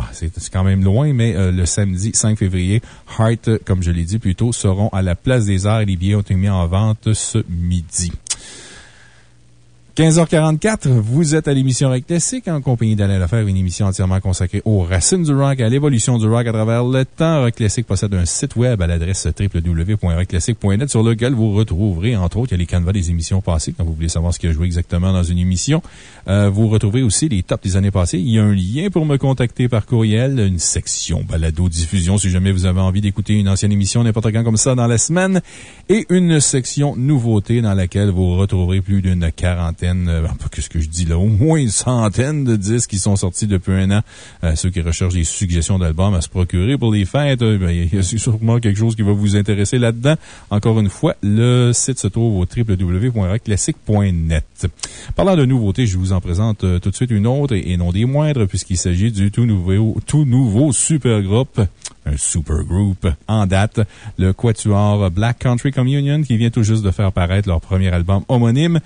quand même loin, mais le samedi 5 février, Heart, comme je l'ai dit plus tôt, seront à la Place des Arts les billets ont été mis en vente ce midi. 15h44, vous êtes à l'émission Rock Classique en compagnie d'Alain Lefebvre, une émission entièrement consacrée aux racines du rock, à l'évolution du rock à travers le temps. Rock Classique possède un site web à l'adresse www.rockclassique.net sur lequel vous retrouverez, entre autres, il y a les canevas des émissions passées quand vous voulez savoir ce qui a joué exactement dans une émission. Euh, vous retrouverez aussi les tops des années passées. Il y a un lien pour me contacter par courriel, une section balado-diffusion si jamais vous avez envie d'écouter une ancienne émission n'importe quand comme ça dans la semaine et une section nouveauté dans laquelle vous retrouverez plus d'une quarantaine euh, qu'est-ce que je dis là, au moins une centaine de disques qui sont sortis depuis un an. Euh, ceux qui recherchent des suggestions d'albums à se procurer pour les fêtes, euh, ben, il y a sûrement quelque chose qui va vous intéresser là-dedans. Encore une fois, le site se trouve au www.rockclassique.net. Parlant de nouveautés, je vous en présente tout de suite une autre et, non des moindres puisqu'il s'agit du tout nouveau, tout super groupe un super groupe en date, le Quatuor Black Country Communion, qui vient tout juste de faire paraître leur premier album homonyme.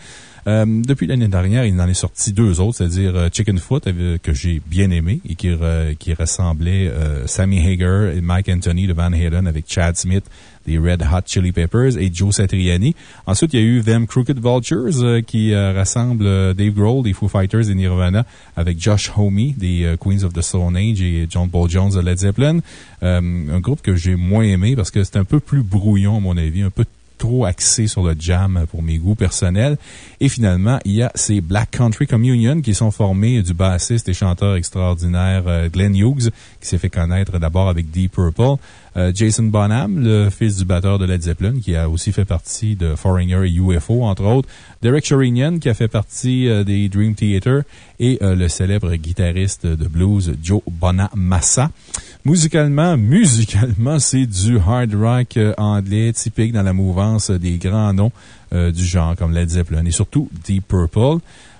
Euh, depuis l'année dernière, il en est sorti deux autres, c'est-à-dire euh, Chicken Foot, euh, que j'ai bien aimé et qui, qui ressemblait Sammy Hager et Mike Anthony de Van Halen avec Chad Smith des Red Hot Chili Peppers et Joe Satriani. Ensuite, il y a eu Them Crooked Vultures qui rassemble Dave Grohl des Foo Fighters et Nirvana avec Josh Homme des Queens of the Stone Age et John Paul Jones de Led Zeppelin. un groupe que j'ai moins aimé parce que c'est un peu plus brouillon, à mon avis, un peu trop axé sur le jam pour mes goûts personnels. Et finalement, il y a ces Black Country Communion qui sont formés du bassiste et chanteur extraordinaire euh, Glenn Hughes, qui s'est fait connaître d'abord avec Deep Purple. Euh, Jason Bonham, le fils du batteur de Led Zeppelin, qui a aussi fait partie de Foreigner et UFO, entre autres. Derek Sherinian, qui a fait partie euh, des Dream Theater. Et le célèbre guitariste de blues Joe Bonamassa. Musicalement, musicalement, c'est du hard rock euh, anglais typique dans la mouvance des grands noms euh, du genre, comme Led Zeppelin et surtout Deep Purple.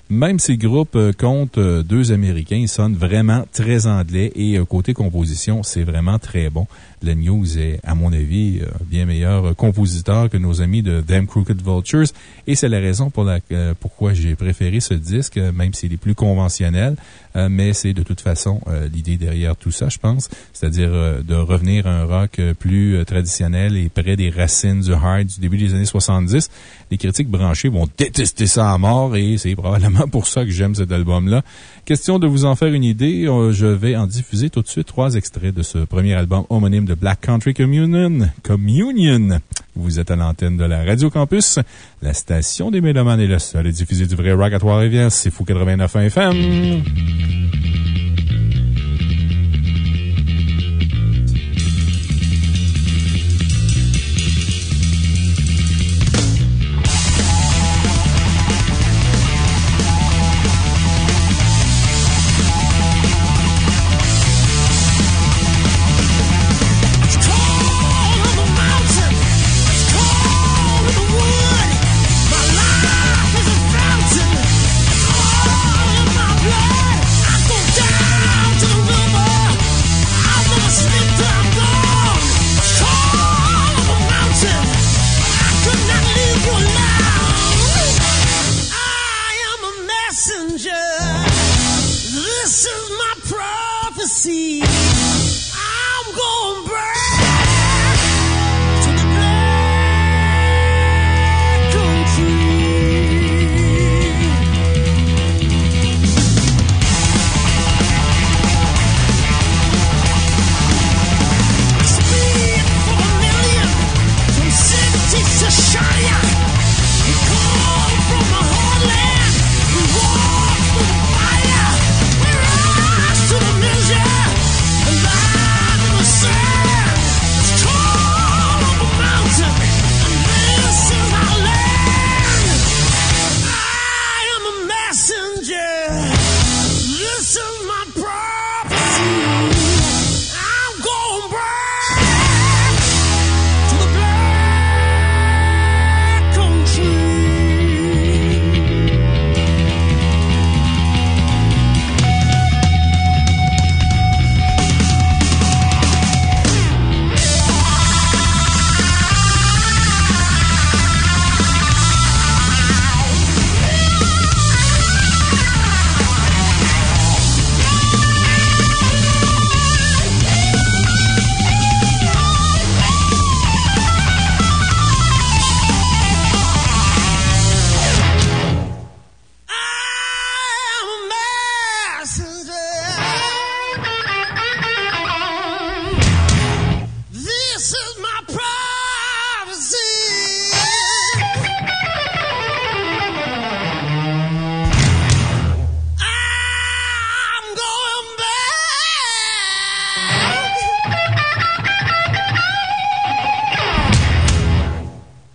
Même si le groupe euh, compte deux Américains, ils sonnent vraiment très anglais et côté composition, c'est vraiment très bon. Len News est, à mon avis, bien meilleur compositeur que nos amis de Them Crooked Vultures. Et c'est la raison pour la, pourquoi j'ai préféré ce disque, même s'il est plus conventionnel. Euh, mais c'est de toute façon euh, l'idée derrière tout ça, je pense. C'est-à-dire euh, de revenir à un rock plus traditionnel et près des racines du hard du début des années 70. Les critiques branchées vont détester ça à mort et c'est probablement pour ça que j'aime cet album-là. Question de vous en faire une idée, je vais en diffuser tout de suite trois extraits de ce premier album homonyme de Black Country Communion. Communion. Vous êtes à l'antenne de la Radio Campus. La station des Mélomanes est la seule à diffuser du vrai rock à Trois-Rivières. C'est Fou 89 FM.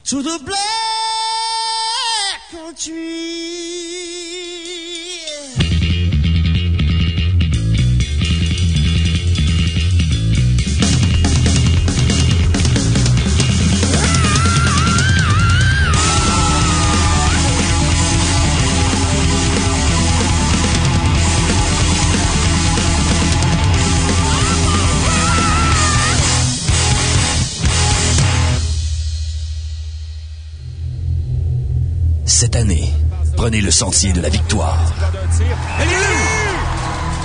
To the black country. Sentier de la victoire.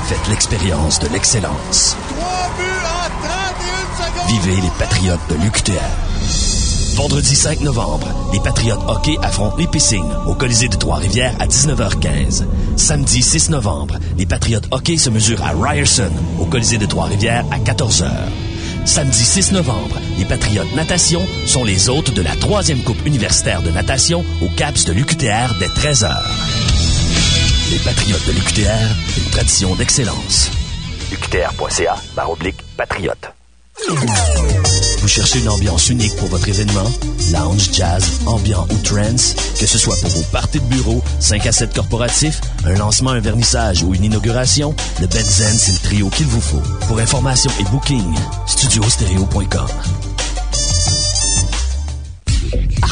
Faites l'expérience de l'excellence. Vivez les Patriotes de l'UQTR. Vendredi 5 novembre, les Patriotes hockey affrontent les au Colisée de Trois-Rivières à 19h15. Samedi 6 novembre, les Patriotes hockey se mesurent à Ryerson au Colisée de Trois-Rivières à 14h. Samedi 6 novembre, les Patriotes natation sont les hôtes de la troisième Coupe universitaire de natation au CAPS de l'UQTR dès 13h. Les Patriotes de l'UQTR, une tradition d'excellence. UQTR.ca, barre oblique, patriote. Vous cherchez une ambiance unique pour votre événement? Lounge, jazz, ambiant ou trance? Que ce soit pour vos parties de bureau, 5 à 7 corporatifs, un lancement, un vernissage ou une inauguration, le Benzen, c'est le trio qu'il vous faut. Pour information et booking, studiostereo.com.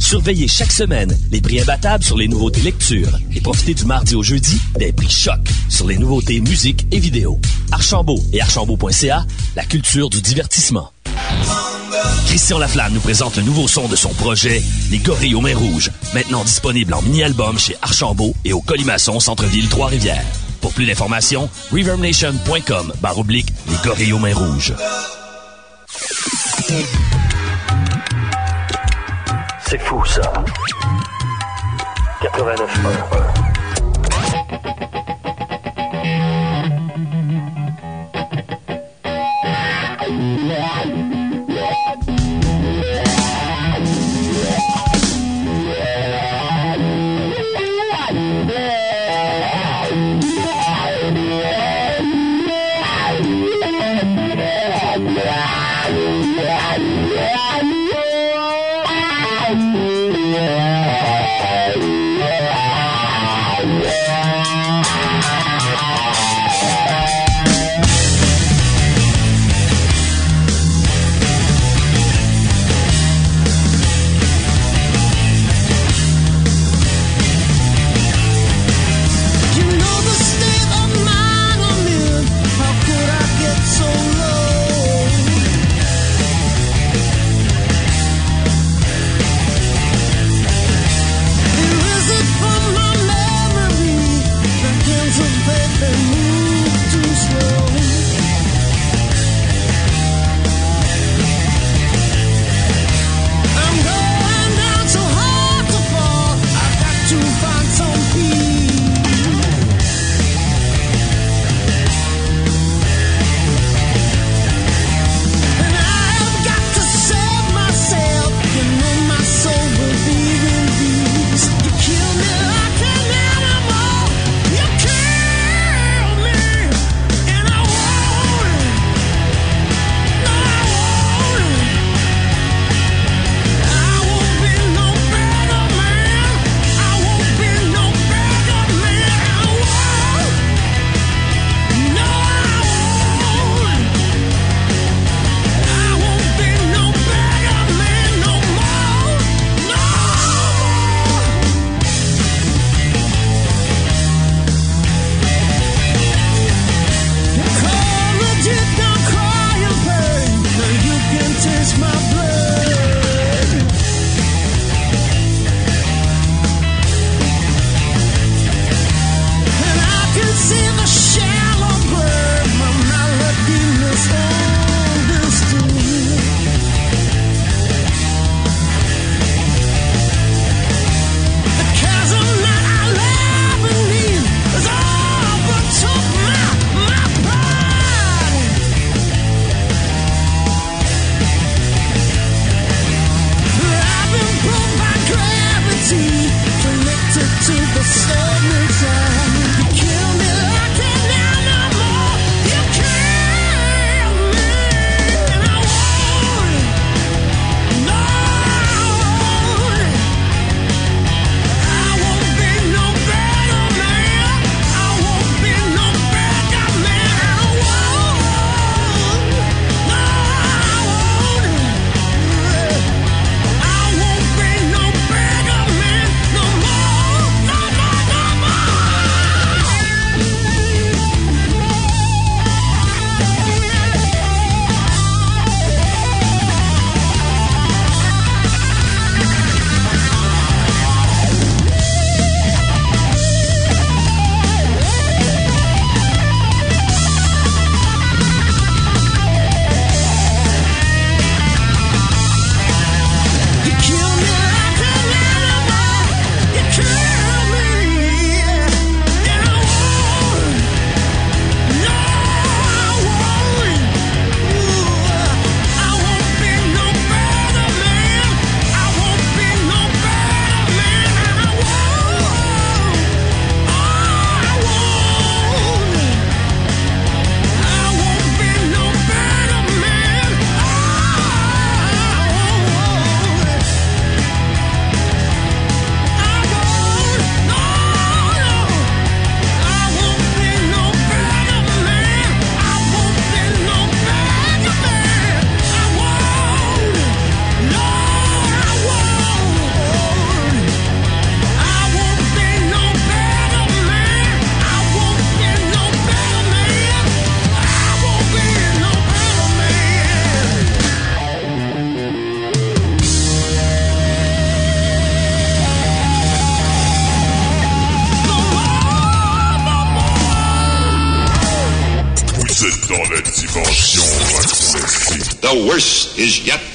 Surveillez chaque semaine les prix imbattables sur les nouveautés lecture et profitez du mardi au jeudi des prix choc sur les nouveautés musique et vidéo. Archambault et archambault.ca, la culture du divertissement. Christian Laflamme nous présente le nouveau son de son projet, Les Gorilles aux Mains Rouges, maintenant disponible en mini-album chez Archambault et au Colimaçon Centre-Ville Trois-Rivières. Pour plus d'informations, reverbnation.com barre oblique Les Gorilles aux Mains Rouges. C'est fou ça. 89.1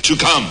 to come.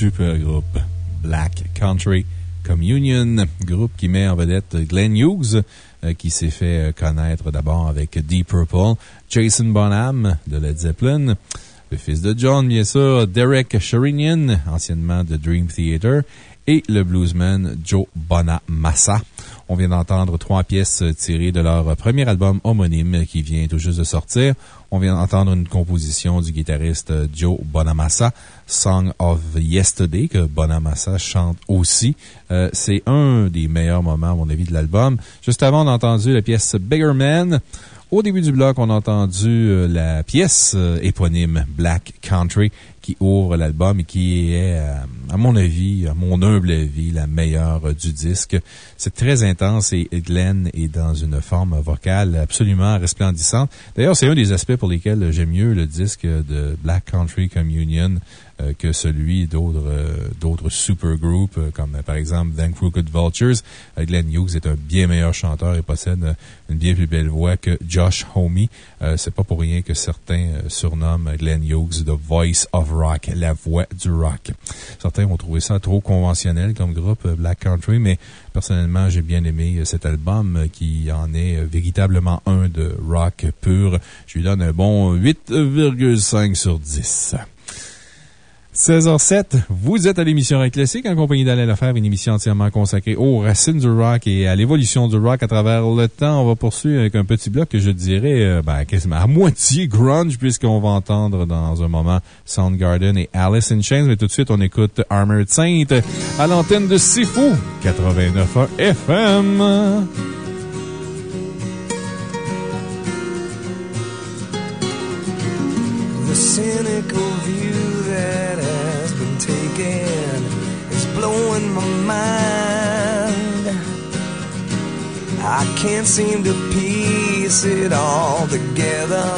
Super groupe Black Country Communion, groupe qui met en vedette Glenn Hughes, euh, qui s'est fait euh, connaître d'abord avec Deep Purple, Jason Bonham de Led Zeppelin, le fils de John, bien sûr, Derek Sherinian, anciennement de Dream Theater, et le bluesman Joe Bonamassa. On vient d'entendre trois pièces tirées de leur premier album homonyme qui vient tout juste de sortir. On vient d'entendre une composition du guitariste Joe Bonamassa, Song of Yesterday, que Bonamassa chante aussi. Euh, c'est un des meilleurs moments, à mon avis, de l'album. Juste avant, on a entendu la pièce Bigger Man. Au début du bloc, on a entendu euh, la pièce euh, éponyme Black Country ouvre l'album et qui est, euh, à mon avis, à mon humble avis, la meilleure du disque. C'est très intense et Glenn est dans une forme vocale absolument resplendissante. D'ailleurs, c'est un des aspects pour lesquels j'aime mieux le disque de Black Country Communion euh, que celui d'autres euh, d'autres supergroupes, euh, comme par exemple Then Crooked Vultures. Glenn Hughes est un bien meilleur chanteur et possède une bien plus belle voix que Josh Homme. C'est pas pour rien que certains surnomment Glenn Hughes The Voice of Rock, la voix du rock. Certains ont trouvé ça trop conventionnel comme groupe Black Country, mais personnellement, j'ai bien aimé cet album qui en est véritablement un de rock pur. Je lui donne un bon 8,5 sur 10. 16h07, vous êtes à l'émission Rock Classique en compagnie d'Alain Lefebvre, une émission entièrement consacrée aux racines du rock et à l'évolution du rock à travers le temps. On va poursuivre avec un petit bloc que je dirais, euh, ben, quasiment à moitié grunge, puisqu'on va entendre dans un moment Soundgarden et Alice in Chains. Mais tout de suite, on écoute Armored Saint à l'antenne de Sifu 89.1 FM. Cynical view that has been taken is blowing my mind. I can't seem to piece it all together.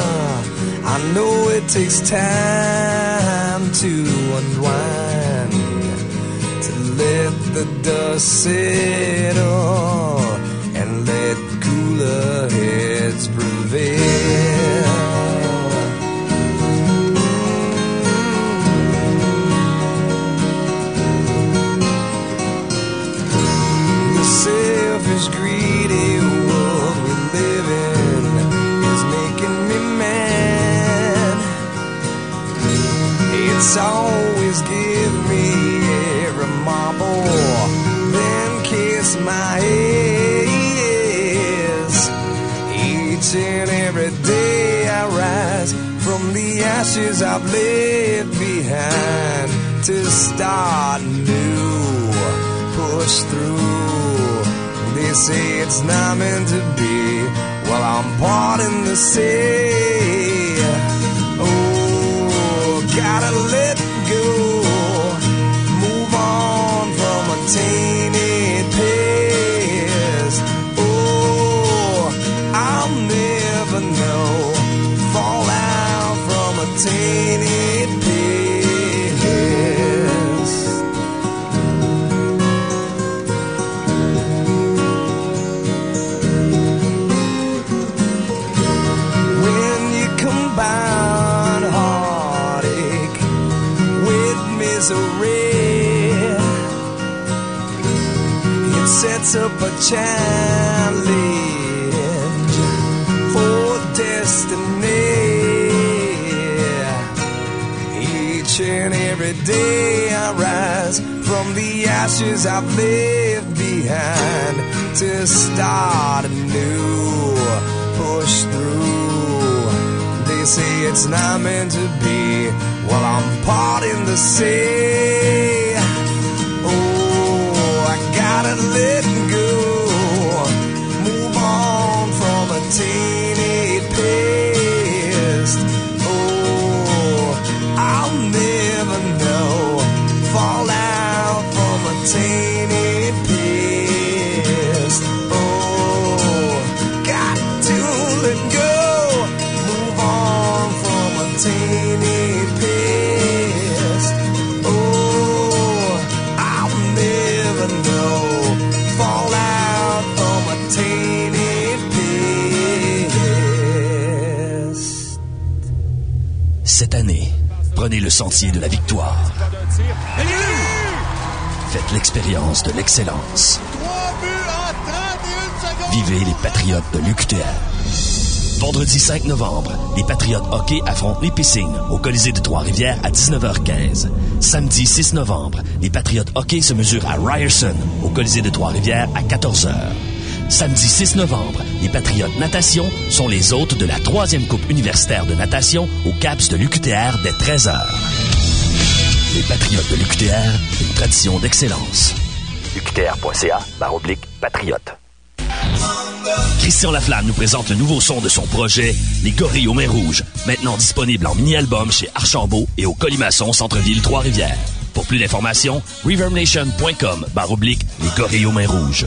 I know it takes time to unwind, to let the dust settle and let cooler heads prevail. It's always give me every marble, then kiss my ears. Each and every day I rise from the ashes I've left behind to start new push through. They say it's not meant to be. Well, I'm parting the sea. Oh, gotta tainted past. Oh, I'll never know. Fall out from a tainted sets up a challenge for destiny. Each and every day I rise from the ashes I've left behind to start anew, push through. They say it's not meant to be. Well, I'm parting the sea. Oh, I gotta let de la victoire. Faites l'expérience de l'excellence. Vivez les Patriotes de l'UQTR. Vendredi 5 novembre, les Patriotes hockey affrontent les Pissings au Colisée de Trois-Rivières à 19h15. Samedi 6 novembre, les Patriotes hockey se mesurent à Ryerson au Colisée de Trois-Rivières à 14h. Samedi 6 novembre, les Patriotes natation sont les hôtes de la troisième Coupe universitaire de natation au CAPS de l'UQTR dès 13h. Les Patriotes de l'UQTR, une tradition d'excellence. UQTR.ca, barre oblique, patriote. Christian Laflamme nous présente le nouveau son de son projet, Les Gorilles aux Mains Rouges, maintenant disponible en mini-album chez Archambault et au Colimaçon Centre-Ville Trois-Rivières. Pour plus d'informations, reverbnation.com, barre oblique, Les Gorilles aux Mains Rouges.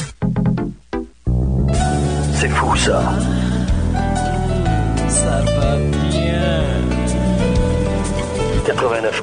C'est fou ça. Ça va bien. 89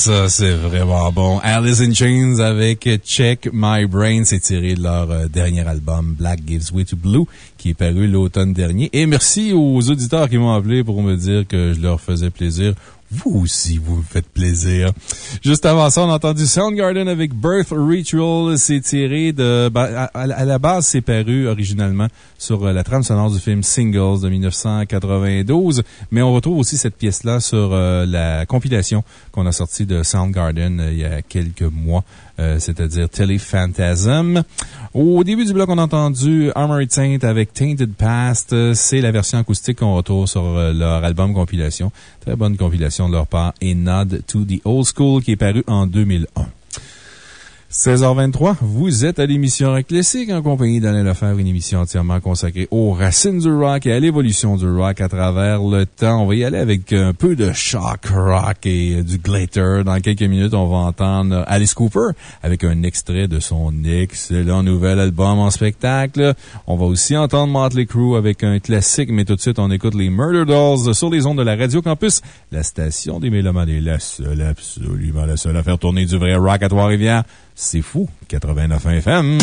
ça, c'est vraiment bon. Alice in Chains avec Check My Brain. C'est tiré de leur euh, dernier album, Black Gives Way to Blue, qui est paru l'automne dernier. Et merci aux auditeurs qui m'ont appelé pour me dire que je leur faisais plaisir vous aussi, vous me faites plaisir. Juste avant ça, on a entendu Soundgarden avec Birth Ritual. C'est tiré de, ben, à, à la base, c'est paru originalement sur euh, la trame sonore du film Singles de 1992. Mais on retrouve aussi cette pièce-là sur euh, la compilation qu'on a sortie de Soundgarden euh, il y a quelques mois. C'est-à-dire Telephantasm. Au début du bloc, on a entendu Armored Saint avec Tainted Past. C'est la version acoustique qu'on retrouve sur leur album compilation. Très bonne compilation de leur part. Et Nod to the Old School qui est paru en 2001. 16h23, vous êtes à l'émission Rock Classique en compagnie d'Alain Lefebvre, une émission entièrement consacrée aux racines du rock et à l'évolution du rock à travers le temps. On va y aller avec un peu de shock rock et du glitter. Dans quelques minutes, on va entendre Alice Cooper avec un extrait de son excellent nouvel album en spectacle. On va aussi entendre Motley Crue avec un classique, mais tout de suite, on écoute les Murder Dolls sur les ondes de la Radio Campus. La station des Mélomanes est la seule, absolument la seule à faire tourner du vrai rock à Trois-Rivières. C'est fou. 89 FM.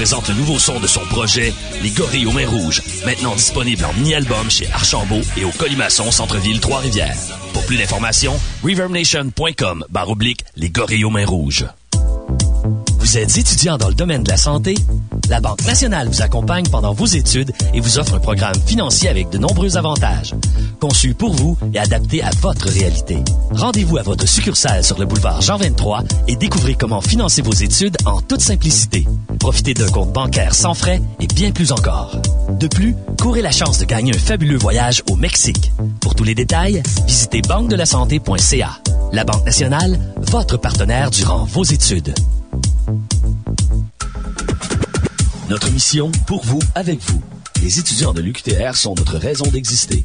Présente le nouveau son de son projet, Les Gorilles aux Mains Rouges, maintenant disponible en mini-album chez Archambault et au Colimaçon Centre-Ville Trois-Rivières. Pour plus d'informations, reverbnation.com barre oblique Les Gorilles aux Mains Rouges. Vous êtes étudiant dans le domaine de la santé? La Banque nationale vous accompagne pendant vos études et vous offre un programme financier avec de nombreux avantages. Conçu pour vous et adapté à votre réalité. Rendez-vous à votre succursale sur le boulevard Jean 23 et découvrez comment financer vos études en toute simplicité. Profitez d'un compte bancaire sans frais et bien plus encore. De plus, courez la chance de gagner un fabuleux voyage au Mexique. Pour tous les détails, visitez banque-de-la-santé.ca. La Banque nationale, votre partenaire durant vos études. Notre mission, pour vous, avec vous. Les étudiants de l'UQTR sont notre raison d'exister.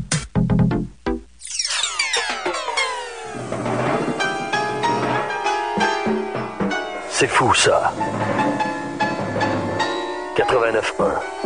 C'est fou ça. 89.1.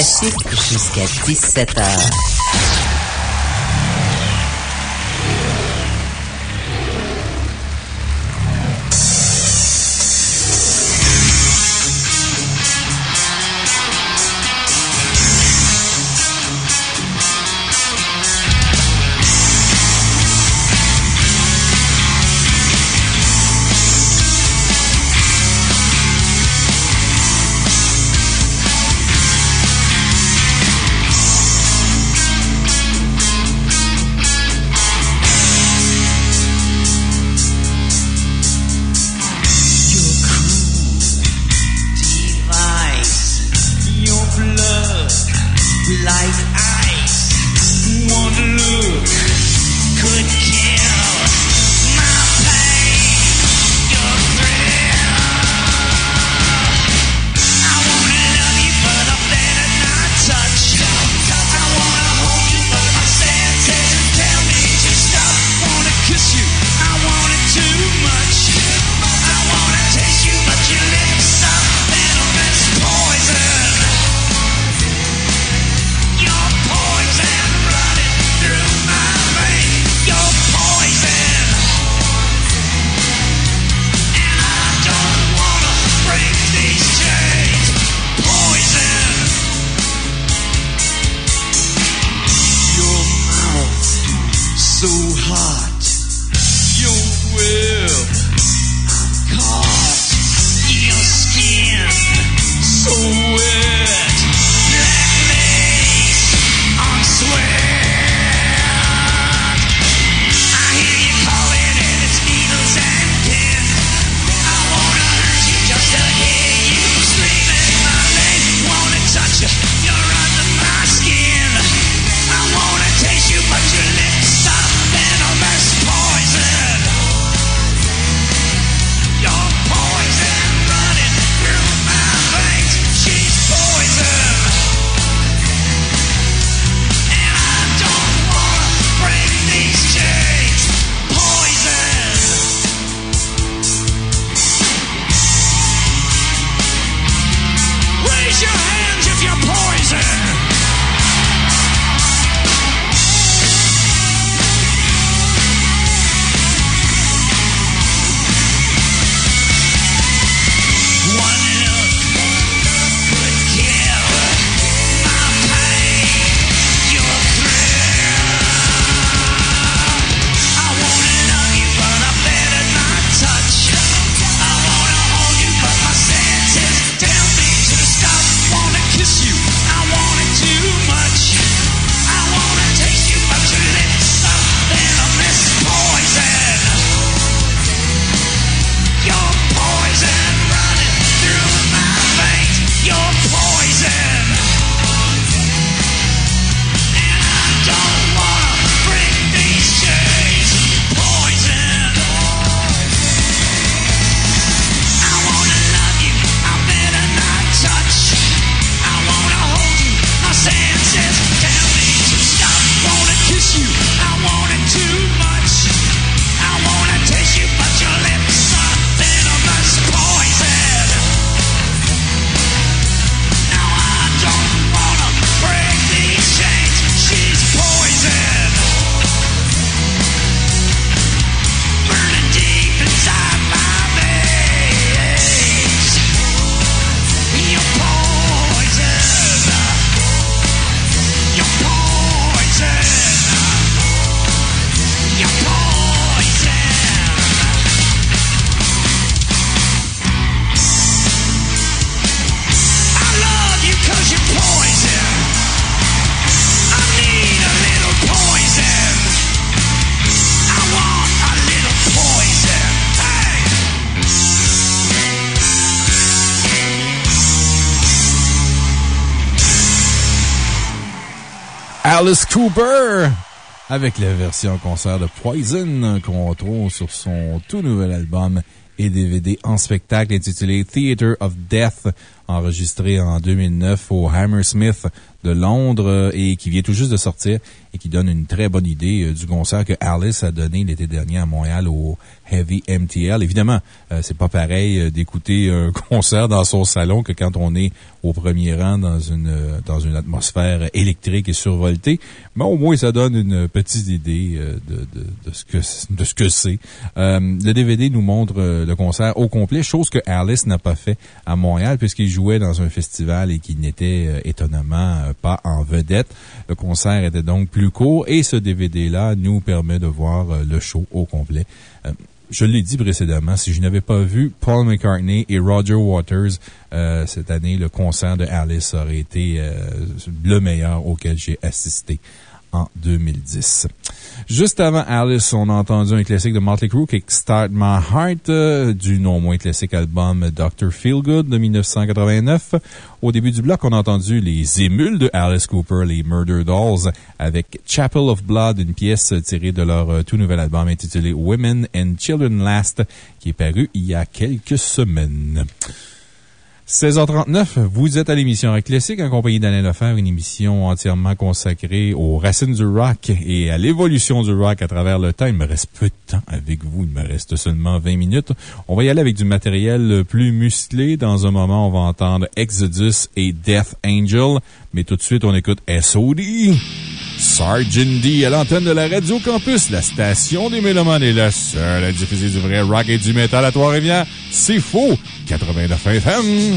jusqu'à 17h. Avec la version concert de Poison qu'on retrouve sur son tout nouvel album et DVD en spectacle intitulé Theater of Death enregistré en 2009 au Hammersmith de Londres euh, et qui vient tout juste de sortir et qui donne une très bonne idée euh, du concert que Alice a donné l'été dernier à Montréal au Heavy MTL. Évidemment, euh, c'est pas pareil d'écouter un concert dans son salon que quand on est au premier rang dans une, dans une atmosphère électrique et survoltée, mais au moins ça donne une petite idée de, de, ce que, de ce que c'est. le DVD nous montre le concert au complet, chose que Alice n'a pas fait à Montréal puisqu'il dans un festival et qu'il n'était étonnamment pas en vedette. Le concert était donc plus court et ce DVD-là nous permet de voir euh, le show au complet. Euh, je l'ai dit précédemment, si je n'avais pas vu Paul McCartney et Roger Waters euh, cette année, le concert de Alice aurait été le meilleur auquel j'ai assisté en 2010. Juste avant Alice, on a entendu un classique de Motley Crue, Kickstart My Heart, euh, du non moins classique album Dr. Feelgood de 1989. Au début du bloc, on a entendu les émules de Alice Cooper, les Murder Dolls, avec Chapel of Blood, une pièce tirée de leur euh, tout nouvel album intitulé Women and Children Last, qui est paru il y a quelques semaines. 16h39, vous êtes à l'émission Rock Classique en compagnie d'Alain Lefebvre, une émission entièrement consacrée aux racines du rock et à l'évolution du rock à travers le temps. Il me reste peu de temps avec vous, il me reste seulement 20 minutes. On va y aller avec du matériel plus musclé. Dans un moment, on va entendre Exodus et Death Angel, mais tout de suite, on écoute SOD. Sergeant D à l'antenne de la Radio Campus, la station des Mélomanes est la seule à diffuser du vrai rock et du métal à Trois-Rivières. C'est faux! 89 FM!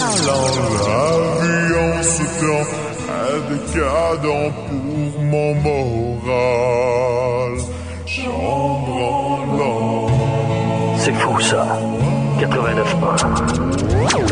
Alors la vie en ce temps est décadent pour mon moral. C'est fou ça. 89.1. Forever,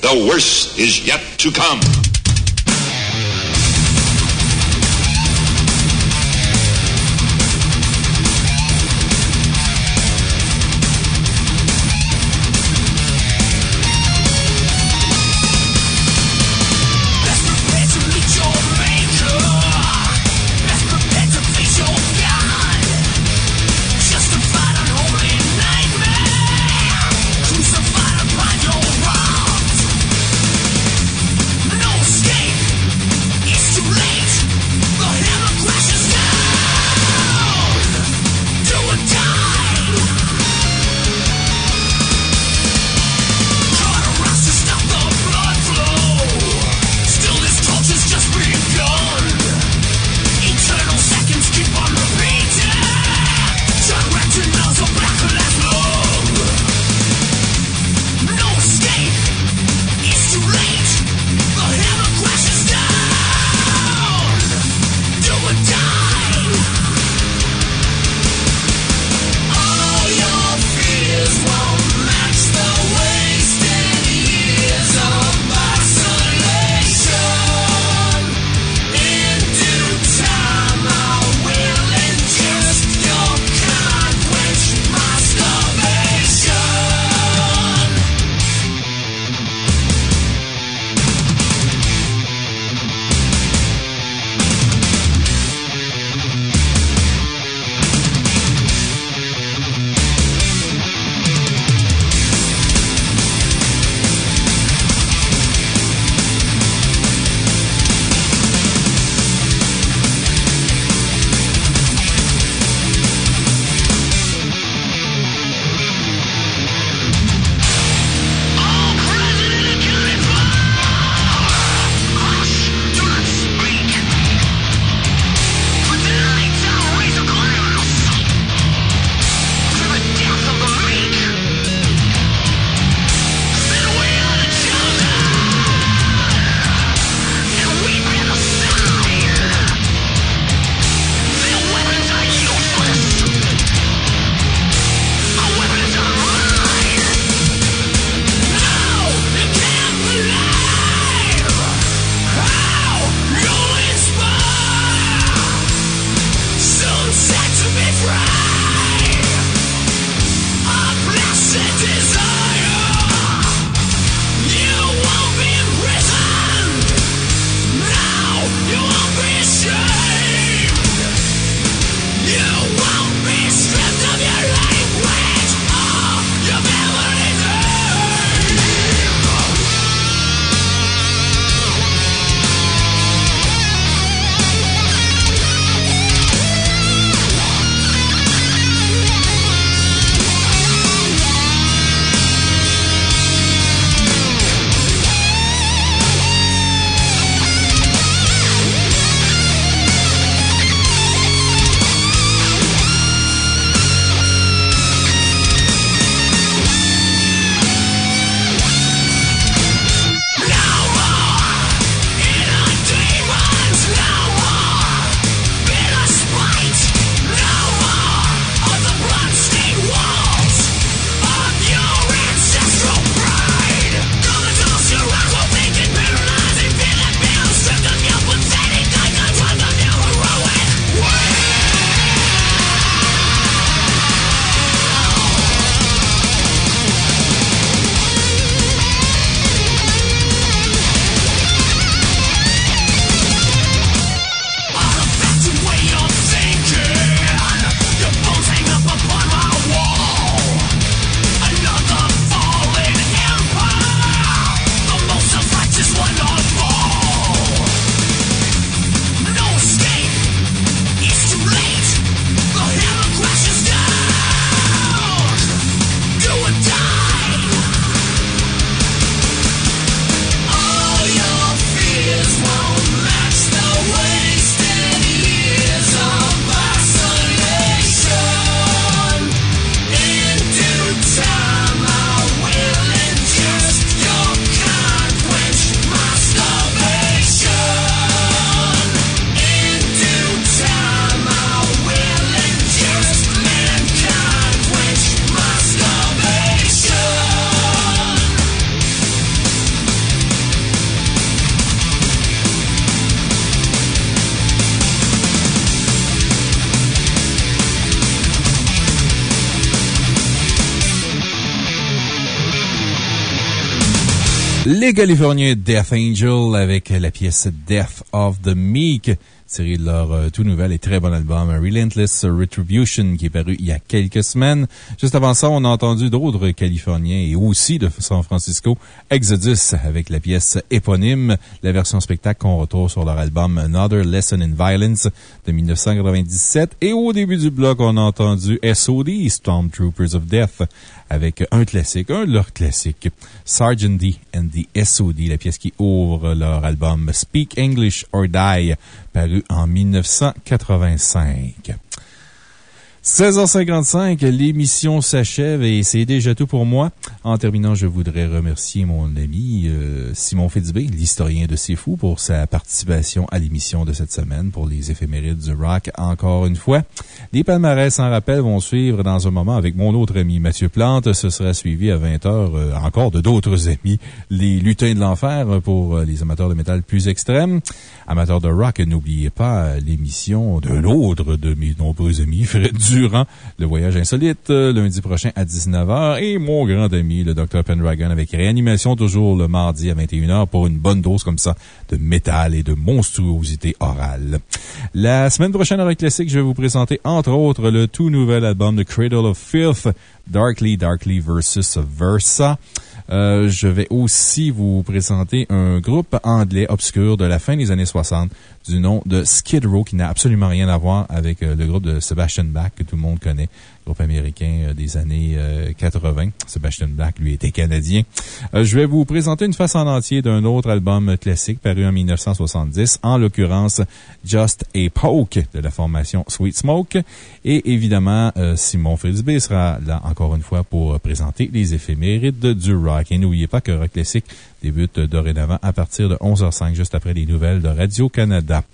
The worst is yet to come. Les Californiens Death Angel avec la pièce Death of the Meek tiré de leur euh, tout nouvel et très bon album Relentless Retribution qui est paru il y a quelques semaines. Juste avant ça, on a entendu d'autres Californiens et aussi de San Francisco, Exodus avec la pièce éponyme, la version spectacle qu'on retrouve sur leur album Another Lesson in Violence de 1997. Et au début du bloc, on a entendu SOD, Stormtroopers of Death, avec un classique, un de leurs classiques, Sergeant D and the SOD, la pièce qui ouvre leur album Speak English or Die, paru en 1985. 16h55, l'émission s'achève et c'est déjà tout pour moi. En terminant, je voudrais remercier mon ami euh, Simon Fitzbé, l'historien de C'est Fou, pour sa participation à l'émission de cette semaine pour les éphémérides du rock encore une fois. Les palmarès sans rappel vont suivre dans un moment avec mon autre ami Mathieu Plante. Ce sera suivi à 20h euh, encore de d'autres amis, les lutins de l'enfer pour euh, les amateurs de métal plus extrêmes. Amateurs de rock, n'oubliez pas l'émission de l'autre de mes nombreux amis, Fred Durand, Le Voyage Insolite, euh, lundi prochain à 19h, et mon grand ami, le Dr. Pendragon, avec réanimation toujours le mardi à 21h pour une bonne dose comme ça de métal et de monstruosité orale. La semaine prochaine, avec Classique, je vais vous présenter entre autres le tout nouvel album de Cradle of Filth, Darkly Darkly versus Versa. Euh, je vais aussi vous présenter un groupe anglais obscur de la fin des années 60 du nom de Skid Row qui n'a absolument rien à voir avec euh, le groupe de Sebastian Bach que tout le monde connaît, groupe américain euh, des années 80. Sebastian Bach, lui, était canadien. je vais vous présenter une face en entier d'un autre album classique paru en 1970, en l'occurrence Just a Poke de la formation Sweet Smoke. Et évidemment, Simon Fritzby sera là encore une fois pour présenter les éphémérides du rock. Et n'oubliez pas que Rock Classic débute dorénavant à partir de 11h05, juste après les nouvelles de Radio-Canada.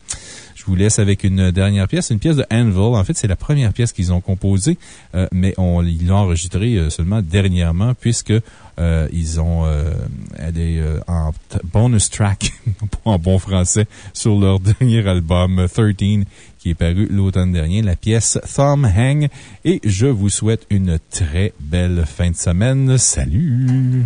Je vous laisse avec une dernière pièce, une pièce de Anvil. En fait, c'est la première pièce qu'ils ont composée, euh, mais on, ils l'ont enregistrée euh, seulement dernièrement, puisque euh, ils ont, elle est en bonus track, en bon français, sur leur dernier album, 13, qui est paru l'automne dernier, la pièce Thumb Hang. Et je vous souhaite une très belle fin de semaine. Salut!